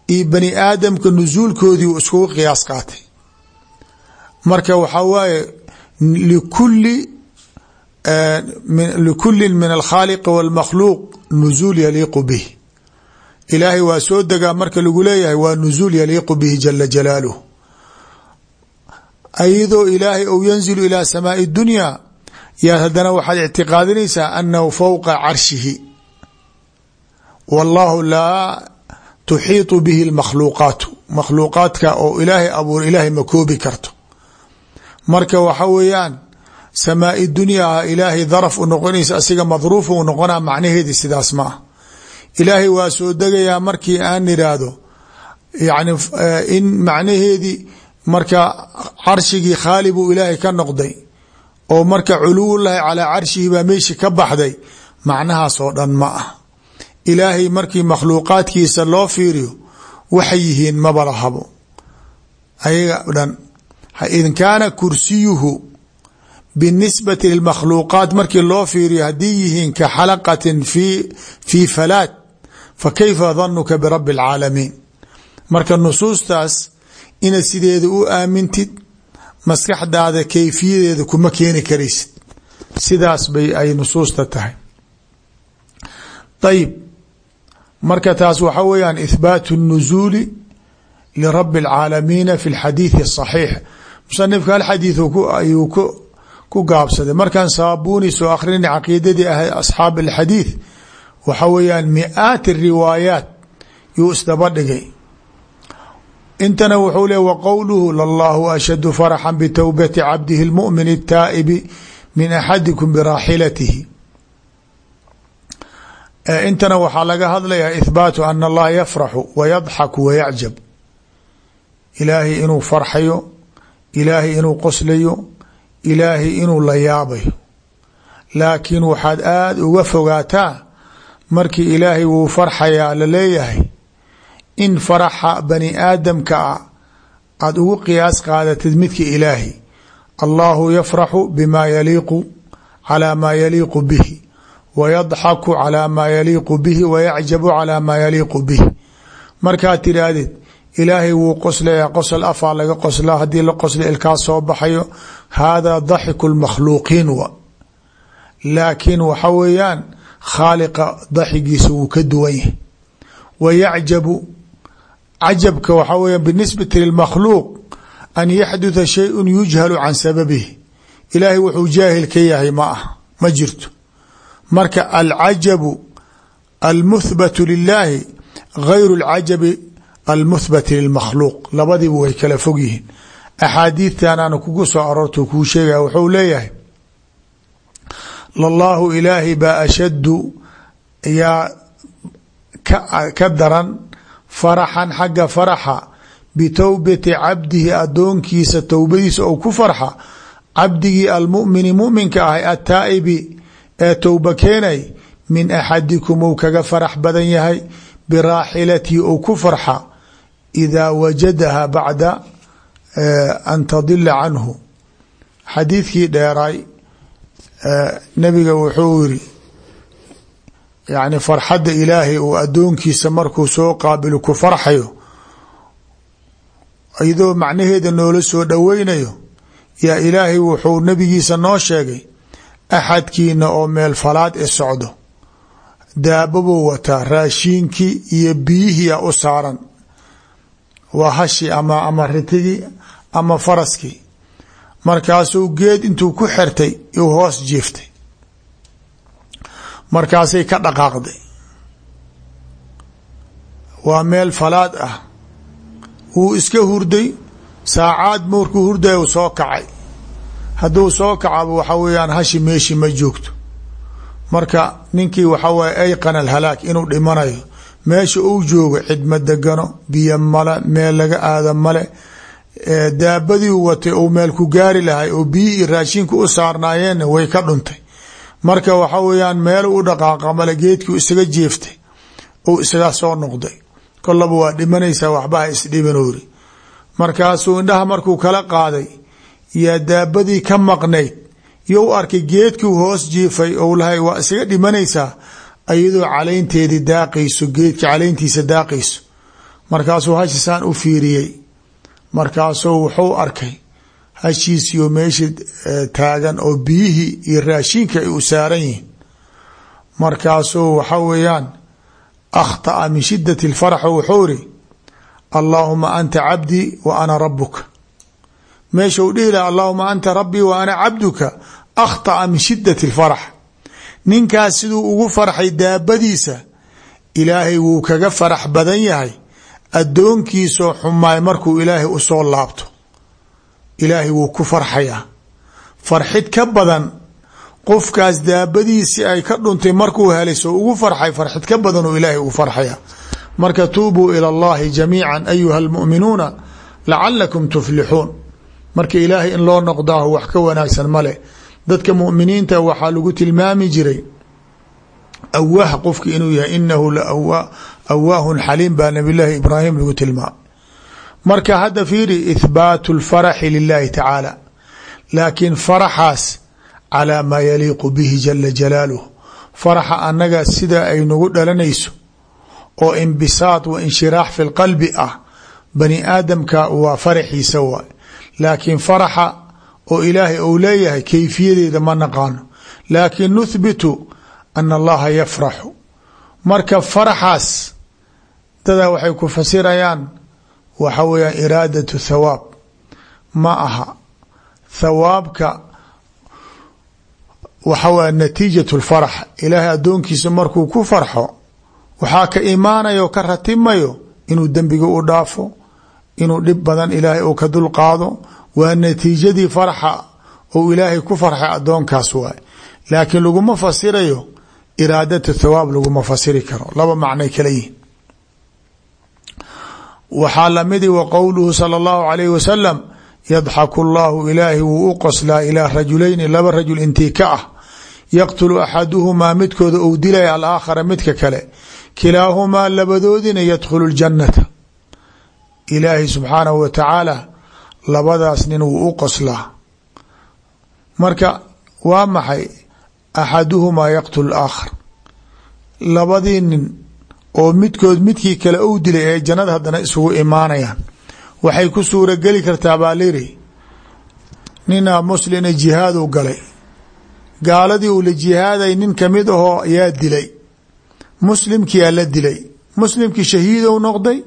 iyo bani aadamka nusuulkoodii uu iskugu qiyaas qaatay. Marka waxaa waaye likuli likuli min alkhaaliqi wاlmakhluuq nusuul yaliiqu bih ilaahay waa soo degaa marka lagu leeyahay waa nusuul yaliiqu bihi jala jalaaluh ayadoo ilaahay ou yanzilu ilaa samaai dunya yaa haddana waxaad ictiqaadinaysaa anahu fowqa carshihi. Wallahu laa tuxiiطu bihi اlmakhluuqaatu makhluuqaadka oo ilaahay abuur ilaahay ma koobi karto. Marka waxa weeyaan samaai dunyaa ilaahay daraf u noqonaysa asiga madruufa u noqonaa sidaas ma ilaahay waa soo degayaa markii aan idhaahdo yani in macnaheedii marka carshigii khaali buu ilaahay ka noqday oo marka culuwullahi calaa carshihi baa meeshi ka baxday macnahaas oo dhan ma ah. Ilaahay markii makhluuqaadkiisa loo fiiriyo waxay yihiin maba lahabo. Ayaga dhan in kaana kursiyuhu binisbati lilmakhluuqaat markii loo fiiriyo haddii yihiin ka xalaqatin fi fii falaad fa kayfa danuka birabbi alcaalamiin marka nusuustaas inaad sideeda u aamintid maskaxdaada kayfiyadeeda kuma keeni karaysid sidaas bay ay nusuusta tahay ayib marka taas waxa weeyaan ithbaatu nuzuuli lirabbi alcaalamiina fi lxadiidi asaxiix musanifka hal xadiid ayuu ku gaabsaday markaan saabuni soo akhrina caqiidadii ah asxaab alxadiid waxa weeyaan miaati riwaayaat yuu isdaba dhigay. Intana wuxuu le waqowluhu llaahu ashadu farxa bitowbati cabdihi اlmumin اtaa'ibi min axadikum biraaxilatihi intana waxaa laga hadlayaa ihbaatu ana allaha yafraxu wayadxaku wayacjab ilaahay inuu farxayo ilaahay inuu qoslayo ilaahay inuu la yaabayo. Laakiin waxaad aada uga fogaataa markii ilaahay wuu farxayaa la leeyahay in faraxa bani aadamka ah aada ugu qiyaas qaadatid midka ilaahay. Allahu yafraxu bima yaliiqu calaa maa yaliiqu bihi wayadxaku calaa maa yaliiqu bihi wayacjabu calaa maa yaliiqu bihi. Markaad tidhaahdid ilaahay wuu qoslayaa qosol afaa laga qoslaa haddii la qosla ilkaas soo baxayo haadaa daxiku lmakhluuqiin wa. Laakiin waxa weeyaan khaaliqa daxigiisa wuu ka duwan yahay wa yacjabu cajabka waxaa weya binisbati lilmakhluuq an yaxduda shayun yujhalu can sababihi. Ilaahay wuxuu jaahil ka yahay ma ah ma jirto. Marka alcajabu almuhbatu lilaahi gayru اlcajabi almuhbati lilmakhluuq. Labadiiba way kala fog yihiin. Axaadiidtan aana soo aroorto kuu sheegaya wuxuu leeyahay lallahu ilaahi baa ashaddu yaa ka daran faraxan xagga faraxa bitowbati cabdihi adoonkiisa towbadiisa ou ku farxa cabdigii almumini muminka ahay attaa'ibi ee towba keenay min axadikum uu kaga farax badan yahay biraaxilatihi ou ku farxa idaa wajadaha bacda an tadila canhu. Xadiidkii dheeraay nabiga wuxuu yiri yani farxadda ilaahay uu adoonkiisa markuu soo qaabilo ku farxayo iyadoo macnaheeda noola soo dhoweynayo yaa ilaahay wuxuu nabigiisa noo sheegay axadkiina oo meel falaad e socdo daababuu wataa raashiinkii iyo biyihiia u saaran waa hashi ama ama ritigii ama faraskii markaasuu geed intuu ku xirtay uu hoos jiiftay. Markaasay ka dhaqaaqday. Waa meel falaad ah. Wuu iska hurday. Saacaad markuu hurday u soo kacay. Hadduu soo kacaba waxa weeyaan hashi meeshi ma joogto. Marka ninkii waxa waye ayqana alhalaag inuu dhimanayo. Meesha uu joogo cid ma degano biyo male meel laga aada male daabadii watay uu meel ku gaari lahay oo biyi iyo raashinka u saarnaayeenna way ka dhuntay. Marka waxa weeyaan meel u dhaqaaqa male isaga jeeftay ou isaga soo noqday. Kolaba waa dhimanaysaa waxbaha isdhibanori markaasuu indhaha markuu kala qaaday yaa daabadii ka maqnayd you arkay geedkii hoos jiifay ou lahay waa isaga dhimanaysaa iyadoo calaynteedii daaqayso geedka calayntiisa daaqayso. Markaasuu hashisaan u fiiriyey markaasuu wuxuu arkay hashiisiyo meesha eh, taagan oo biyihii iyo raashinka ay u saaran yihiin. Markaasuu waxa weeyaan akhtaa min shidati اlfarax wuxuu iri allaahuma anta cabdii wa ana rabuka meeshuu dhihi laha allaahuma anta rabbii wa ana cabduka akhtaa min shiddati اlfarax ninkaas siduu ugu farxay daabadiisa ilaahay wuu kaga farax badan yahay addoonkiisoo xumaay markuu ilaahay u soo laabto. Ilaahay wuu ku farxayaa. Farxid ka badan qofkaas daabadiisi ay ka dhuntay markuu helay soo ugu farxay farxid ka badanuu ilaahay u farxaya marka tuubuu ila allahi jamiica ayuha almu'minuuna lacalakum tuflixuun. Marka ilaahay in loo noqdaaho wax ka wanaagsan male dadka mu'miniinta waxaa lagu tilmaami jiray awaah qofki inuu yahay inahu la awaahun xaliim baa nabi llaahi ibraahim lagu tilmaamay marka hadda fiiri ithbaatu lfaraxi lilahi tacaala laakiin faraxaas calaa maa yaliiqu bihi jala jalaaluh faraxa annaga sida ay nagu dhalanayso oo inbisaad wa inshiraax fi lqalbi ah bani aadamka waa faraxiisa waay laakiin faraxa oo ilaahay ou leeyahay kayfiyadeeda ma naqaano laakiin nuthbitu ana allaha yafraxu marka faraxaas dadaa waxay ku fasirayaan waxa weeyaan iraadatu thawaab. Ma aha. Thawaabka waxa weya natiijat lfarax ilaahay addoonkiisa markuu ku farxo waxaa ka imaanayo ka ratimayo inuu dembiga u dhaafo inuu dhib badan ilaahay uu ka dulqaado waa natiijadii farxa ou ilaahay ku farxay addoonkaas waay laakiin laguma fasirayo iraadatu thawaab laguma fasiri karo. Laba macnay kala yihiin waxaa lamidi wa qowluhu sala allahu alayhi wasalam yadxaku llaahu ilaahi wuu u qoslaa ilaa rajulayni laba rajul intii ka ah. Yaqtulu axaduhumaa midkooda uu dilaya alaakhara midka kale. Kilaahumaa labadoodina yadkhulu ljannata ilaahi subxaanahu wa tacaala labadaas nin wuu u qoslaa. Marka waa maxay? Axaduhumaa yaqtulu aakhar labadii nin oo midkood midkii kale ou dilay ee jannada haddana isugu imaanayaan waxay ku suurageli kartaa baa liri ninaa muslina jihaadu galay. Gaaladii uu la jihaaday nin ka mid ahoo yaa dilay. Muslimkiyaa la dilay. Muslimkii shahiidow noqday.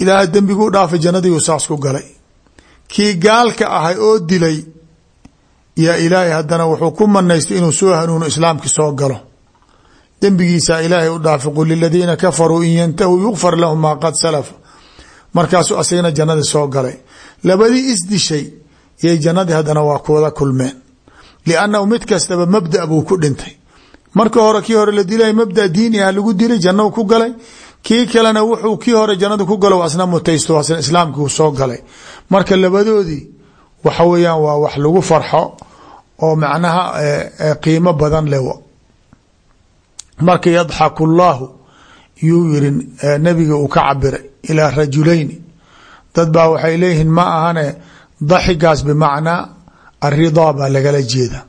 Ilaaha dembiguu dhaafay jannadiiu saas ku galay. Kii gaalka ahay oo dilay yaa ilaahay haddana wuxuu ku manaystay inuu soo hanuuno islaamki soo galo dembigiisaa ilaahay u dhaafay qul liladiina kafaruu in yantahuu yukfar lahum maa qad salafa markaasuu asagana jannadii soo galay. Labadii isdishay yay jannadii haddana waa kuwada kulmeen. Liannahu mid kastaba mabda buu ku dhintay. Marka hore kii hore la mabda diini ah lagu dilay jannou ku galay. Kii kalena wuxuu kii hore jannada ku galo asna mutaysto asna islaamkii soo galay. Marka labadoodii waxa weeyaan waa wax lagu farxo oo macnaha qiimo badan leh marka yadxaku llaahu yuu yiri nabiga uu ka cabiray ilaa rajulayni. Dad baa waxay leeyihiin ma ahane daxigaas bimacnaa aridaa baa lagala jeeda.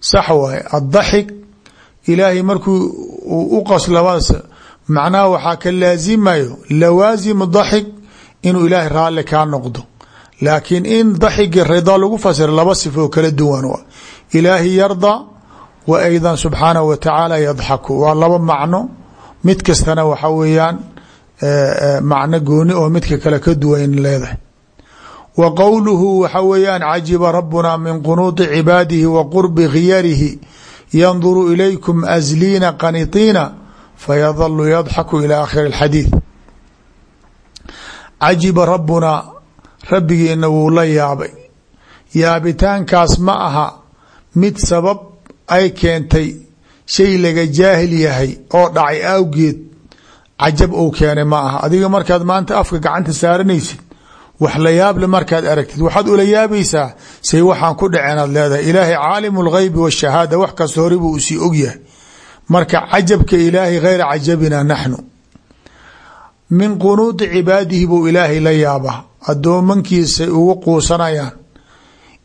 Sax waaye addaxig ilaahay markuu u qoslabas macnaha waxaa ka laazimayo lawaasimu daxig inuu ilaahay raalli kaa noqdo. Laakiin in daxigi ridaa lagu fasiro laba sifoo kala duwan ilaahi yarda wa aydan subxaanahu wa tacaala yadxaku waa laba macno. Mid kastana waxa weeyaan macno gooni oo midka kale ka duwan leedahay. Wa qowluhu waxa weeyaan cajiba rabuna min qunuudi cibaadihi wa qurbi khiyarihi. Yanduru ilaykum asliina qaniطiina fayadalu yadxaku ila akhiri اlxadiid cajiba rabunaa rabbigiina wuu la yaabay. Yaabitaankaas ma aha mid sabab ay keentay shay laga jaahil yahay oo dhacay awgeed cajab ou keenay ma aha. Adiga markaad maanta afka gacanta saaranaysid wax la yaable markaad aragtid. Waxaad ula yaabaysaa say waxaan ku dhaceen aad leedahay. Ilaahay caalimu lghaybi washahaada wax kasta hore buu u sii ogyahay marka cajabka ilaahay hayra cajabina naxnu. Min qunuudi cibaadihi buu ilaahay la yaabaa. Addoomankiisay ugu quusanayaan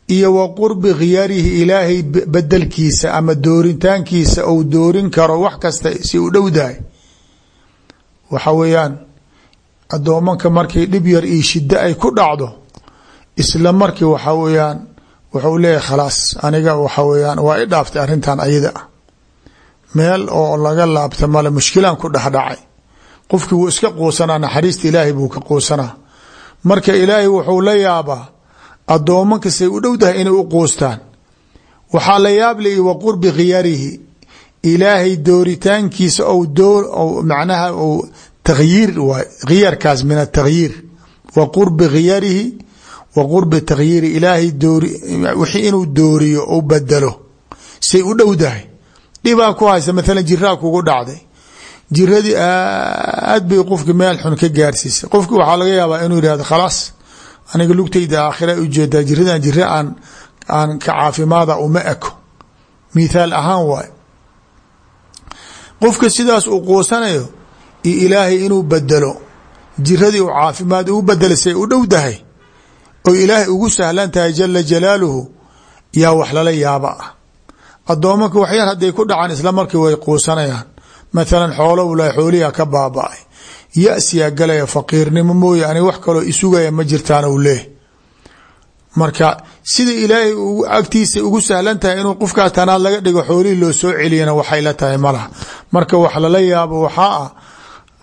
iyo wa qurbi khiyarihi ilaahay bedelkiisa ama doorintaankiisa ou doorin karo wax kasta si u dhowdahay waxa weeyaan addoomanka markay dhib yar iyo shiddo ay ku dhacdo isla markii waxa weeyaan wuxuu leeyahay khalaas aniga waxa weeyaan waa i dhaaftay arrintan ayada. Meel oo laga laabta male mushkilaan ku dhexdhacay qofkii wuu iska quusanaa naxariista ilaahay buu ka quusanaa. Marka ilaahay wuxuu la yaabaa addoomanka say u dhowdahay inay u quustaan. Waxaa la yaab lay wa qurbi khiyarihi. Ilaahay dooritaankiisa ou doo macnaha ou takhyiir waay khiyarkaas min atakhyiir wa qurbi khiyarihi. Wa qurbi takhyiiri. Ilaahay doori wixii inuu dooriyo ou bedelo say u dhowdahay dhibaa ku haysa maalan jiraa kugu dhacday. Jiradii aad bay qofki meel xun ka gaarsiisay. Qofki waxaa laga yaabaa inuu yihahdo khalaas aniga lugtayda aakhira u jeedaa jiradan jira aan aan ka caafimaada uma eko. Mithaal ahaan waay qofka sidaas uu quusanayo iyo ilaahay inuu bedelo jiradii uu caafimaad ugu bedela say u dhowdahay oy ilaahay ugu sahlan tahay jala jalaaluhu yaa wax lala yaaba. Ah addoomanka waxyar hadday ku dhacaan isla markii way quusanayaan. Mathalan xoolo la xooliha ka baaba-ay ya-siyaa galaya faqiirnimo mooye wax kaloo isugaya ma jirtaan u leeh marka sida ilaahay agtiisa ugu sahlan tahay inuu qofkaas tanaad laga dhigo xoolihii loo soo celiyana waxay la tahay malaha marka wax lala yaabo waxaa ah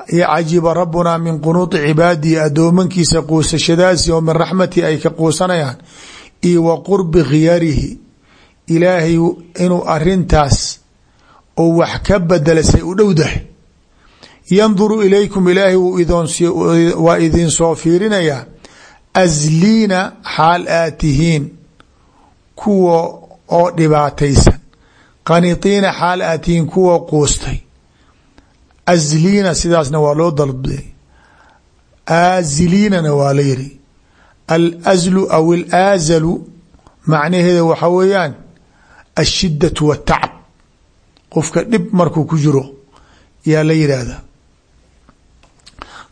cajiba rabunaa min qunuudi cibaadihi addoomankiisa quusashadaasi oo min raxmati ay ka quusanayaan iyo wa qurbi khiyarihi ilaahay inuu arintaas oo wax ka bedela say u dhowdahay yanduru ilaykum ilaahay waa idin soo fiirinayaa asliina xaal aad tihiin kuwa oo dhibaataysan. Qaniitiina xaal aad tihiin kuwa quustay. Asliina sidaasna waa loo dalbay aaziliinana waa la yiri alazlu aw alaazalu macnaheeda waxa weeyaan ashidatu watacab qofka dhib markuu ku jiro yaa la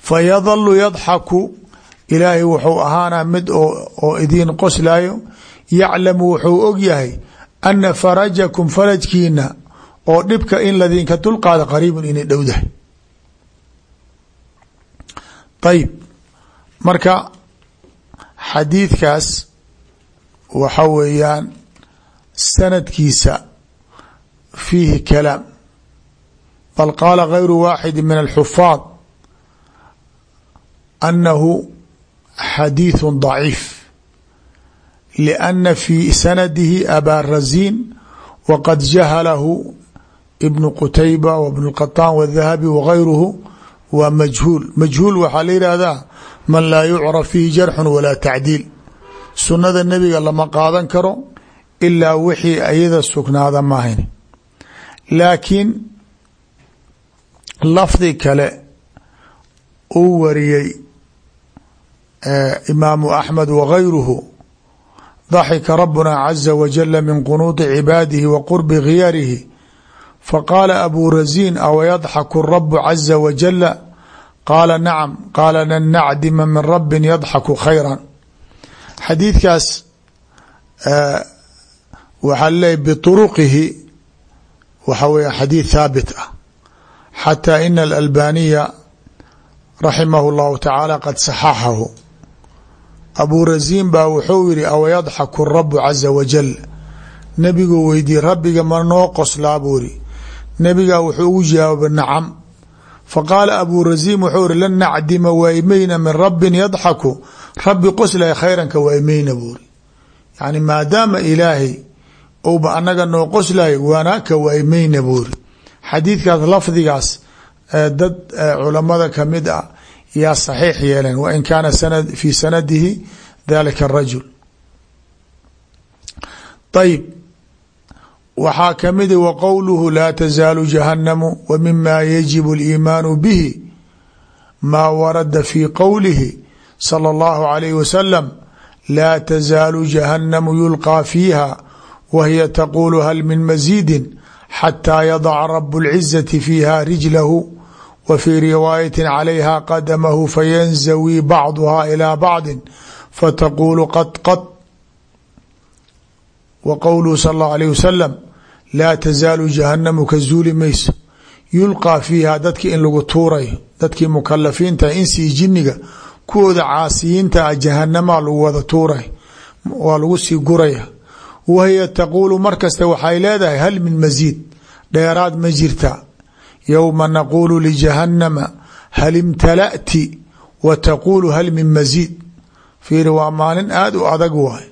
yidhaahdaa fayadalu yadxaku ilaahay wuxuu ahaanaa mid oo idiin qoslaayo. Yaclamu wuxuu og yahay ana farajakum farajkiina oo dhibka in ladinka dulqaada qariibun inay dhowdahay. Ayib marka xadiidkaas waxa weeyaan sanadkiisa fiihi kalaam. Bal qaala gayru waaxidi min alxufaad annahu xadiiثu ضaciif لأna fi sanadihi abaa raziin waqad jahalahu ibn qutayba wbn اlqaطaan wالdahabi wagayruhu waa majhuul majhuul waxaa la yihahdaa man laa yucraf fiihi jarxun walaa tacdiil sunada nebiga lama qaadan karo ilaa wixii ayada sugnaada maahayn laakiin lafdi kale uu wariyey imaamu axmed wagayruhu daxika rabuna caza wajala min qunuudi cibaadihi wa qurbi khiyarihi faqaala abu raziin aw yadxaku rabu caza wajala qaala nacam qaala lan nacdima min rabin yadxaku khayra xadiidkaas waxaa leeyahy bطuruqihi waxa weya xadiid thaabit ah xataa ina alalbaniya raximah اllahu tacaala qad saxaxahu abu raziin baa wuxuu yihi aw yadxaku rabu caza wajal? Nebiguu weydiiyey rabbiga ma noo qoslaa buu iri nebigaa wuxuu ugu jawaabay nacam. Faqaala abu raziin wuxuu ihi lan nacdima waymayna min rabin yadxaku. Rabbi qoslaya khayranka waymayna buuri yani maadaama ilaahay ouba anaga noo qoslayo wanaagka waymayna buuri xadiidkaas lafdigaas dad culamada ka mid ah yaa saxiix yeeleen wain kaana fi sanadihi dalika arajul ayib waxaa kamida wa qowluhu laa tazaalu jahannamu wa mima yajibu اliimaanu bihi maa warada fi qowlihi salى اllahu alayh wasalam laa tazaalu jahannamu yulqى fiiha wa hiya taqulu hal min masiidi xataa yadaca rabu اlcizati fiiha rijlahu w fii riwaayati calayha qadamahu fayanzawi bacduha ilaa bacdi fataqulu qad qad wa qowluhu sal اllahu alayh wasalam laa tazaalu jahanamu ka zuuli mayso yulqaa fiiha dadki in lagu tuurayo dadkii mukalafiinta insii jiniga kuwooda caasiyiinta ah jahanamaa lagu wada tuuray waa lagu sii guraya wahiya taquulu markasta waxay leedahay hal min masiid dheeraad ma jirta yowma naquulu lijahanama hal imtala'ti wa taquulu hal min masiid fiiri waa maalin aada u adag waay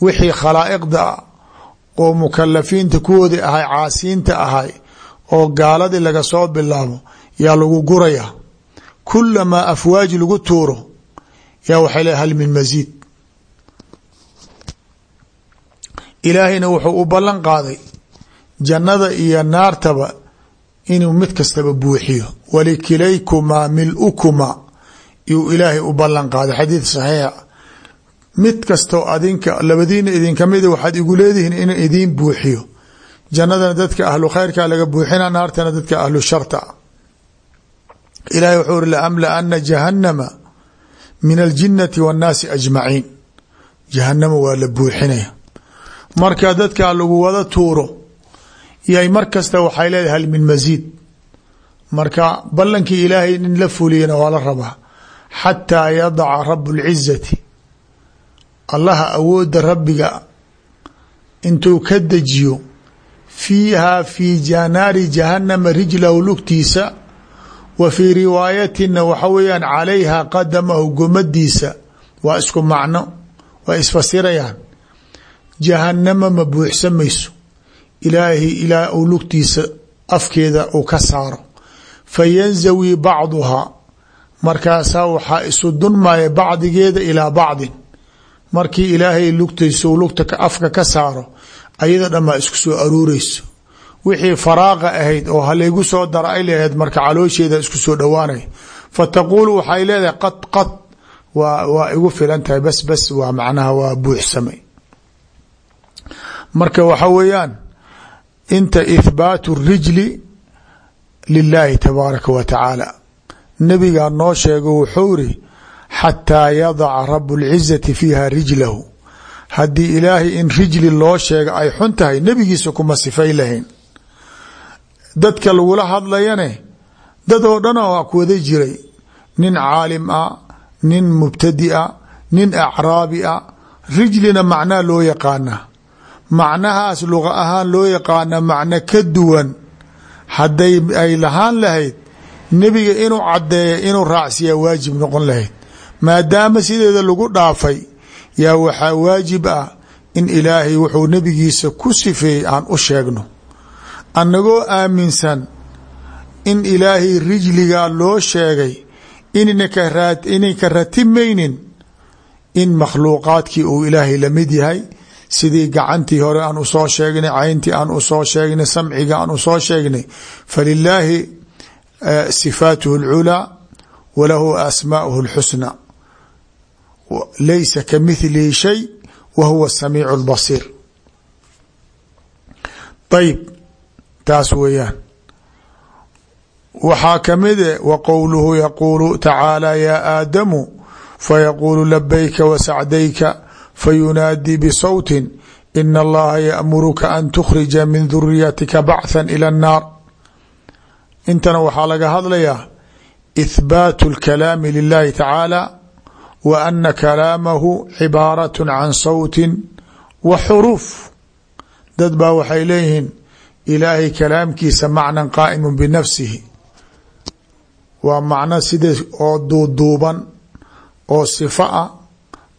wixii khalaa'iqda oo mukalafiinta kuwoodii ahay caasiyiinta ahay oo gaaladii laga soo bilaabo yaa lagu guraya kulamaa afwaaji lagu tuuro yaa waxay le hal min masiid ilaahayna wuxuu u ballan qaaday jannada iyo naartaba inuu mid kastaba buuxiyo walikilaykumaa mil-ukumaa iyuu ilaahay u ballan qaaday xadiid saxiixa. Mid kastoo adinka labadiina idinka mida waxaad igu leedihiin inuu idiin buuxiyo. Jannadana dadka ahlu khayrka laga buuxina naartana dadka ahlu sharta. Ilahay wuxuu uri laamlaana jahannama min aljinati waannaasi ajmaciin. Jahanama waa la buuxinaya. Marka dadka lagu wada tuuro yay mar kasta waxay leedahay hal min masiid marka ballankii ilaahay in la fuliyana waa la rabaa. Xataa yadaca rabu اlcizati allaha awoodda rabbiga intuu ka dejiyo. Fiiha fii janaari jahanama rijlahu lugtiisa. Wa fii riwaayatina waxa weeyaan calayha qadamahu gomadiisa waa isku macno waa isfasirayaan. Jahanama ma buuxsamayso ilaahi ilaa uu lugtiisa afkeeda uu ka saaro. Fayanzawi bacduhaa markaasaa waxaa isu dunmaya bacdigeeda ilaa bacdin. Markii ilaahay lugtaysa uu lugta afka ka saaro ayada dhanbaa isku soo aruureyso wixii faraaqa ahayd oo halaygu soo dara ay leehayd marka caloosheeda isku soo dhowaanay fa waxay leedahay qad qad. Waa waa igu filan tahay bas bas waa macnaha waa buuxsamay. Marka waxa weeyaan inta ithbaatu rijli lilaahi tabaaraka wa tacaala. Nabigaa noo sheego wuxuu iri xataa yadaca rabu lcizati fiiha rijlahu. Haddii ilaahay in rijli loo sheega ay xun tahay nebigiisa kuma sifay lahayn. Dadka lagula hadlayane dad oo dhan waa ku wada jiray nin caalim ah nin mubtadi a nin acraabi a rijlina macnaa loo yaqaana macnahaas luqa ahaan loo yaqaana macno ka duwan. Hadday ay lahaan lahayd nebiga inuu caddeeya inuu raacsiyaa waajib noqon lahayd. Maadaama sideeda lagu dhaafay yaa waxaa waajib ah in ilaahay wuxuu nebigiisa ku sifeeyey aan u sheegno. Annagoo aaminsan in ilaahay rijligaa loo sheegay inay ka ratimaynin in makhluuqaadkii uu ilaahay la mid yahay sidii gacantii hore aan usoo sheegnay cayntii aan usoo sheegnay samciga aan usoo sheegnay falilaahi sifaatuhu اlculaa walahu asmaauhu اlxusna laysa kamithlihi shay wa huwa samiicu اlbasiir ayb taas weeyaan waxaa kamide wa qowluhu yaquulu tacaala yaa aadamu fayaquulu labayka wasacdayka fayunaadii bisawtin ina allaha yaamuruka an tukhrija min duriyatika bactha ila annaar intana waxaa laga hadlayaa ithbaatu اlkalaami lilahi tacaala wa ana kalaamahu cibaaraة can sawti wa xuruuf dad baa waxay leeyihiin ilaahay kalaamkiisa macnan qaa'imu binafsihi waa macno sida oo duuduuban oo sifo ah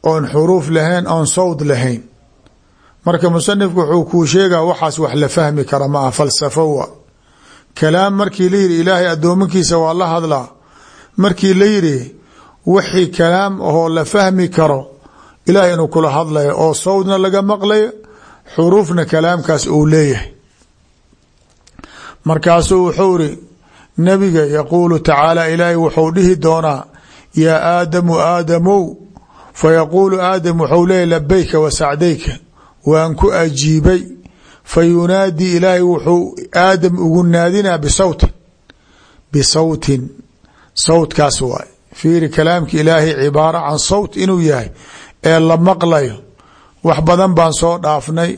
oon xuruuf lahayn oon sawd lahayn. Marka musanifku wuxuu kuu sheegaa waxaas wax la fahmi kara ma ah falsafo wa. Kalaam markii la yidhi ilaahay addoomankiisa waa la hadlaa. Markii la yidhi wixii kalaam ahoo la fahmi karo ilahay inuu kula hadlayo oo sawdna laga maqlayo xuruufna kalaamkaas uu leeyahay. Markaasuu wuxuu iri nabiga yaquulu tacaala ilaahay wuxuu dhihi doonaa yaa aadamu aadamow fayaquulu aadam wuxuu leeyahy labayka wa sacdayka waan ku ajiibay fa yunaadii ilaahay wuxuu aadam ugu naadinaa bisawtin bisawtin sawtkaas waay fiiri kalaamki ilaahay cibaaro can sawt inuu yahay ee la maqlayo wax badan baan soo dhaafnay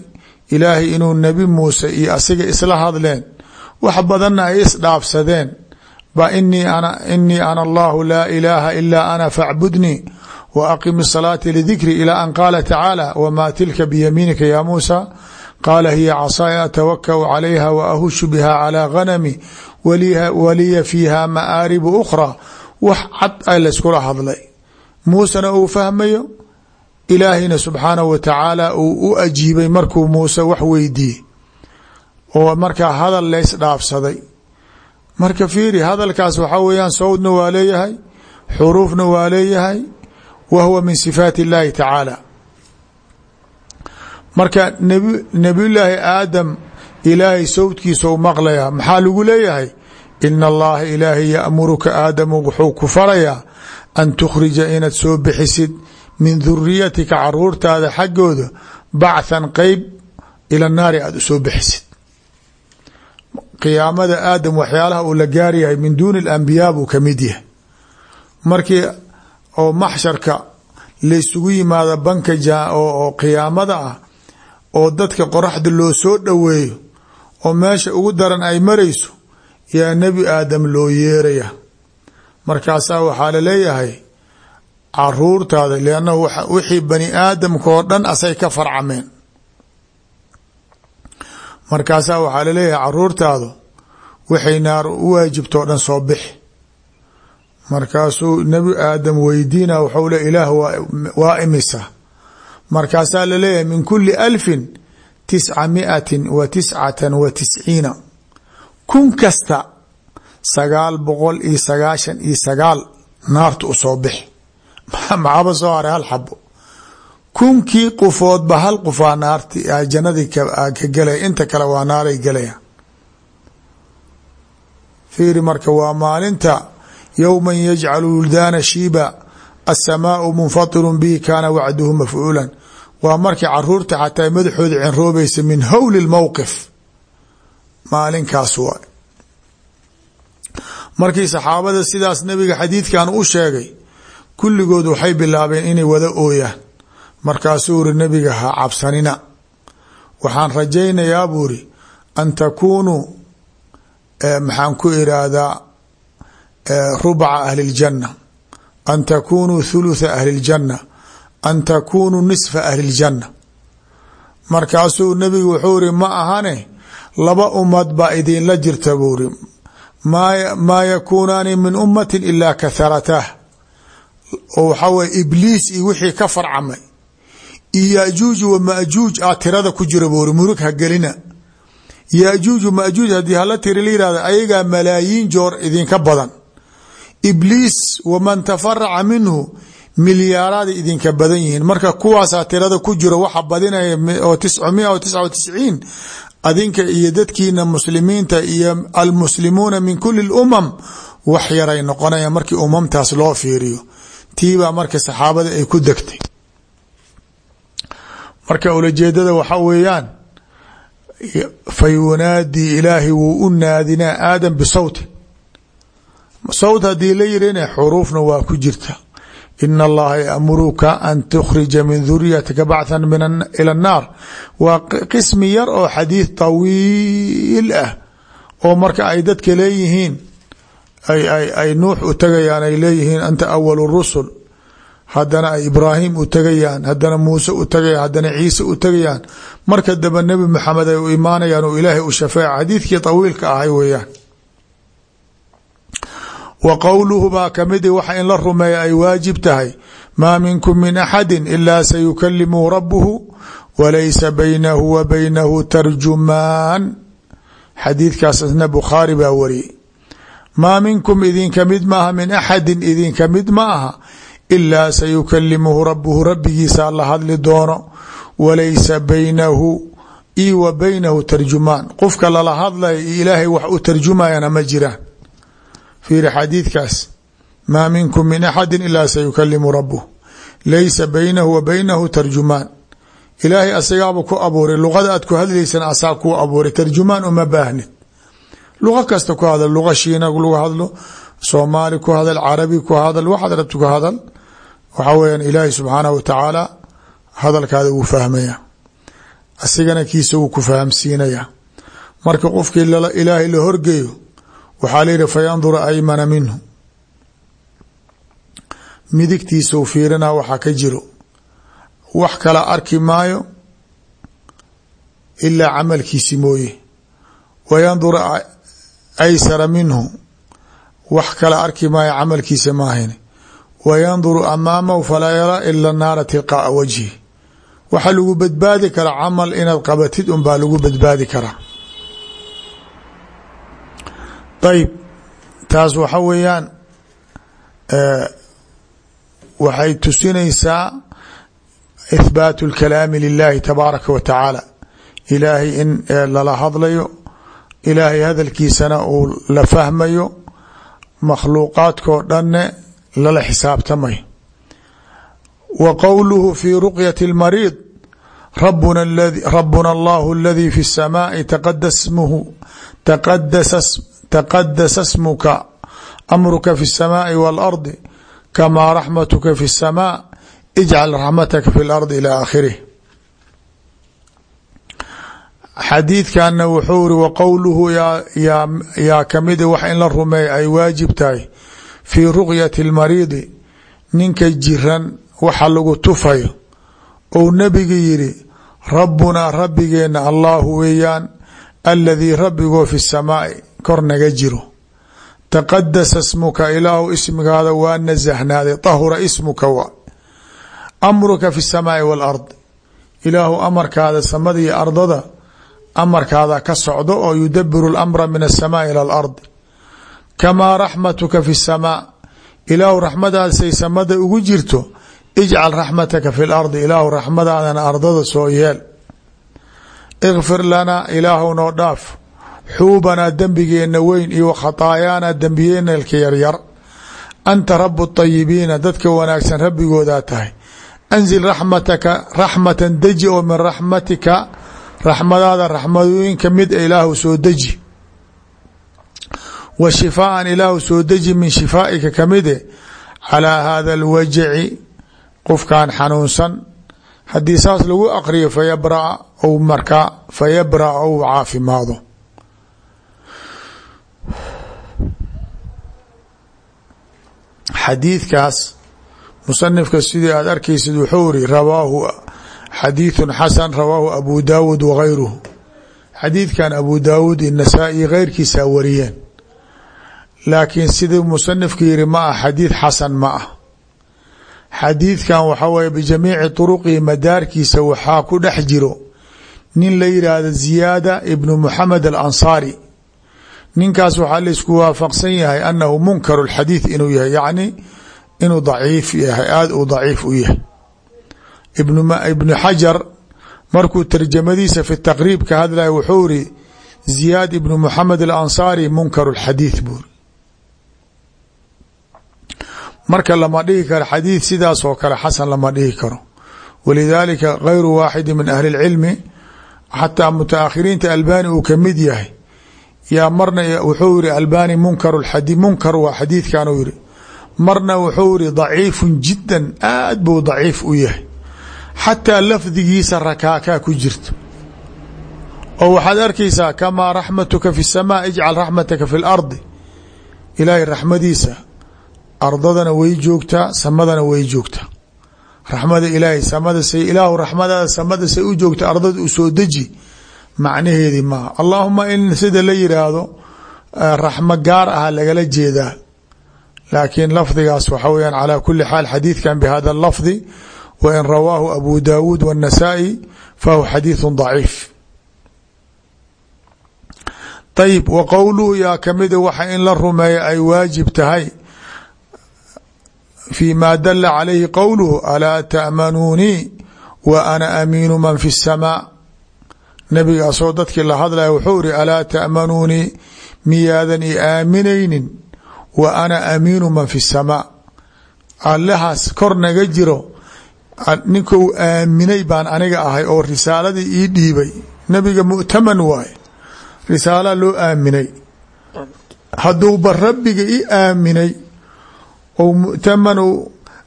ilaahay inuu nebi muuse iyo asiga isla hadleen wax badanna ay isdhaafsadeen ba inii ana allahu laa ilaaha ilaa ana facbudnii wa الصلاة الsalaata إلى ilaa an qaala tacaala wamaa tilka biyamiinika ya muusa qaala hiya casaaya atawakau calayha wa ahushu biha calaa ghanami waliya fiiha maaaribu ukhraa wax cad a layskula hadlay muusena uu fahmayo ilaahina subxaanahu wa tacaala uu u ajiibay markuu muuse wax weydiiyey oo markaa hadal lays dhaafsaday marka fiiri hadalkaas waa leeyahay xuruufna waa leeyahay wa huwa min sifaati اllahi tacaala. Marka nebiyullaahi aadam ilaahay sawdkiisa u maqlayaa maxaa lagu leeyahay? Ina allaha ilaahay yaamuruka aadamu wuxuu ku farayaa an tukhrija inaad soo bixisid min duriyatika caruurtaada xaggooda bacthan qeyb ila naari aada u soo bixisid. Qiyaamada aadam waxyaalaha uu la gaaryahay min duuni alambiyaa buu ka mid yahay. Markii oo maxsharka laysugu yimaado banka oo qiyaamada ah oo dadka qoraxda loo soo dhoweeyo oo meesha ugu daran ay marayso yaa nebi aadam loo yeeraya. Markaasaa waxaa la leeyahay caruurtaada liannahu wixii bani aadamka oo dhan asay ka farcameen. Markaasaa waxaa la leeyahay caruurtaadu waxay naar u waajibto o dhan soo bixi markaasuu nebi aadam weydiina waxau le ilaah waa imisa. Markaasaa la leeyahay min kuli alfin tisca miatin wa tiscatan wa tisciina. Kun kasta sagaal boqol iyo sagaashan iyo sagaal naarta u soo bixi. Maxaaba soo haray hal xabo kunkii qufoodba hal qufaa naarti jannadii ka gelaya inta kale waa naaray gelaya fiiri marka waa maalinta yowman yajcalu wuldaana shiiba asamaau munfatiru bihi kaana wacduhu mafcuulan waa markii carruurta xataa madaxooda cinroobaysa min howli lmowqif maalinkaas waa markii saxaabada sidaas nabiga xadiidkan u sheegay kulligood waxay bilaabeen inay wada ooyaan markaasuu uri nabiga ha cabsanina waxaan rajaynayaa buu ri an takunuu maxaan ku iraahdaa rubca ahli اljanna an takunuu thulutha ahli اljanna an takunuu nisfa ahli اljanna markaasuu nabigu wuxuu ri ma ahane laba ummad baa idinla jirta buu ri maa yakuunaani min ummati ilaa kaharatah oo waxaa weye ibliis iyo wixii ka farcamay iyo yajuuj wa majuuj a tirada ku jira buuri murug ha gelina yajuuj majuuj haddii hala tiri la yihahdo ayagaa malaayiin joor idinka badan ibliis waman tafaraca minhu milyaaraada idinka badan yihiin. Marka kuwaasaa tirada ku jiro waxa badinaya oo tiscumia o tisca tisciin adinka iyo dadkiina muslimiinta iyo almuslimuuna min kuli lumam wax yaray noqonaya markii umamtaas loo fiiriyo. Tiibaa marka saxaabada ay ku degtay. Marka ulajeedada waxa weeyaan fa yunaadii ilaahay wuu u naadinaa aadam bisawti sawt haddii la yirina xuruufna waa ku jirta. In allaha yaamuruka an tukhrija min duriyatika bacthan ila annaar. Waa qismi yar oo xadiid tawiil ah oo marka ay dadka leeyihiin ay nuux u tagayaan ay leeyihiin anta awalu rusul. Haddana ay ibraahim u tagayaan haddana muuse u tagayaan haddana ciise u tagayaan. Marka dambe nebi maxamed ay u imaanayaan oo ilaahay u shafeeca xadiidkii tawiilka ahay weeyaan wa qowluhu baa kamidi waxa in la rumeeya ay waajib tahay maa minkum min axadi ilaa sayukalimuhu rabuhu walaysa baynahu wa baynahu tarjumaan. Xadiidkaas isna bukhaari baa wariyey maa minkum idinka mid maaha min axadin idinka mid ma aha ilaa sayukalimuhu rabuhu rabbigiisa la hadli doono walaysa baynahu io wa baynahu tarjumaan. Qofka lala hadlaya iyo ilaahay wax u tarjumayana ma jiraan fiiri xadiidkaas maa minkum min axadi ilaa sayukalimu rabuh laysa baynahu wa baynahu tarjumaan. Ilaahay asagaaba ku abuuray luqada aad ku hadlaysan asaa kuu abuuray tarjumaan uma baahnid luqo kasta ku hadal luqa shiina lagu hadlo soomaali ku hadal carabi ku hadal waxaad rabti ku hadal. Waxaa weyaan ilaahay subxaanahu wa tacaala hadalkaada wuu fahmaya. Asigana kiisa wuu ku marka qofkii ilaahay la horgeeyo waxaa la yihi fayandura aymana minhu. Midigtiisau fiirina waxa ka jiro. Wax kala arki maayo ilaa camalkiisi mooye. Wayandura aysara minhu. Wax kala arki maayo camalkiisa maahayn wayanduru amaamahu falaa yaraa ila naara tilqaaa wajhi. Waxa lagu badbaadi karaa camal inaad qabatid unbaa lagu badbaadi karaa ayb taas waxa weeyaan waxay tusinaysaa ithbaatu اlkalaami lilahi tabaaraka wa tacaala ilaahay in lala hadlayo ilaahay hadalkiisana uu la fahmayo makhluuqaadkao dhanne lala xisaabtamayo wa qowluhu fi ruqyati اlmariid rabuna allahu aladii fi الsamaai taqadas smuhu taqadasa smuka amruka fi الsamaai wاlardi kamaa raxmatuka fi الsamaa ijcal raxmataka fi اlardi ilى aakhirih xadiidkanna wuxuu iri wa qowluhu yaa kamida wax in la rumeeya ay waajib tahay fii ruqyati اlmariidi ninka jiran waxa lagu tufayo ou nebiga yidhi rabbunaa rabbigeenna allahu weeyaan aladii rabbigoo fi samaai kor naga jiro. Taqadasa smuka ilaahu ismigaada waa nasahnaaday tahura ismuka waa. Amruka fi samaai waalard ilaahu amarkaada samada ardada amarkaada ka socdo oo yudabiru lamra min asamaai ila alardi kamaa raxmatuka fi samaa. Ilaahu raxmadaasay samada ugu jirto ijcal raxmataka fi lardi ilaahu raxmadaadana ardada soo yeel. Ikfir lanaa ilaahu noo dhaaf xuubanaa dembigeenna weyn iyo khataayaana dembiyeenalka yaryar. Anta rabu اطayibiina dadka wanaagsan rabbigoodaa tahay. Anzil raxmataka raxmatan deji oo min raxmatika raxmadaada raxmadooyinka mid ilaahu soo deji. Wa shifaaan ilaahu soo deji min shifaaika kamide calaa hada alwajaci qofkan xanuunsan. Haddii saas lagu aqriyo fayabraa ou markaa fayabra ou caafimaado xadiidkaas musanifka sidii aad arkaysid wuxuu iri rawaahu xadiiثu xasan rawaahu abu daawuud wagayruhu xadiidkan abu daawuud iyo nasaa-i keyrkiisaa wariyeen. Laakiin sidii musanifka yiri ma ah xadiid xasan ma ah xadiidkan waxa weye bijamiici turuqihi madaarkiisa waxaa ku dhex jiro nin la yidhaahdo ziyaada ibnu muxamed alansaari ninkaas waxaa la isku waafaqsan yahay anahu munkaru lxadiid inuu yahay yacni inuu daciif yahay aada uu daciif u yahay. Ibnu xajar markuu tarjamadiisa fi taqriib ka hadlaya wuxuu iri ziyaad ibnu muxamed alansaari munkaru lxadiid buuri marka lama dhihi karo xadiid sidaas oo kale xasan lama dhihi karo. Walidaalika gayru waaxidi min ahli اlcilmi xataa mutaakhiriinta albani uu ka mid yahay yaa marna wuxuu yihi albani munkar ad munkar waa xadiidkan uu yihi marna wuxuu yihi daciifun jiddan aad buu daciif u yahay. Xataa lafdigiisa rakaakaa ku jirto. Oo waxaad arkaysaa kamaa raxmatuka fi samaa ijcal raxmataka fi lardi ilaahay raxmadiisa ardadana way joogtaa samadana way joogtaa. Raxmada ilaahay samada say ilaahu raxmadaada samada say u joogta ardada u soo deji macnaheedi maaha allahuma in sida la yiraahdo raxmo gaar ah lagala jeedaa laakiin lafdigaas waxa weyaan calaa kuli xaal xadiidkan bihada lafdi wa in rawaahu abu daawuud wاnasaa'i fahuwa xadiiثu daciif ayib wa qowluhu yaa kamida waxa in la rumeeya ay waajib tahay fi ma dala calayhi qowluhu alaa taamanuunii wa ana amiinu man fi الsamaa nabigaasoo dadkii la hadlaya wuxuu iri alaa taamanuunii miyaadan i aaminaynin? Wa ana amiinu man fi الsamaa allahaas kor naga jiro ninkou aaminay baan aniga ahay oo risaaladii ii dhiibay. Nabiga mu'taman waaye risaala loo aaminay. Hadduuba rabbiga i aaminay ou mu'taman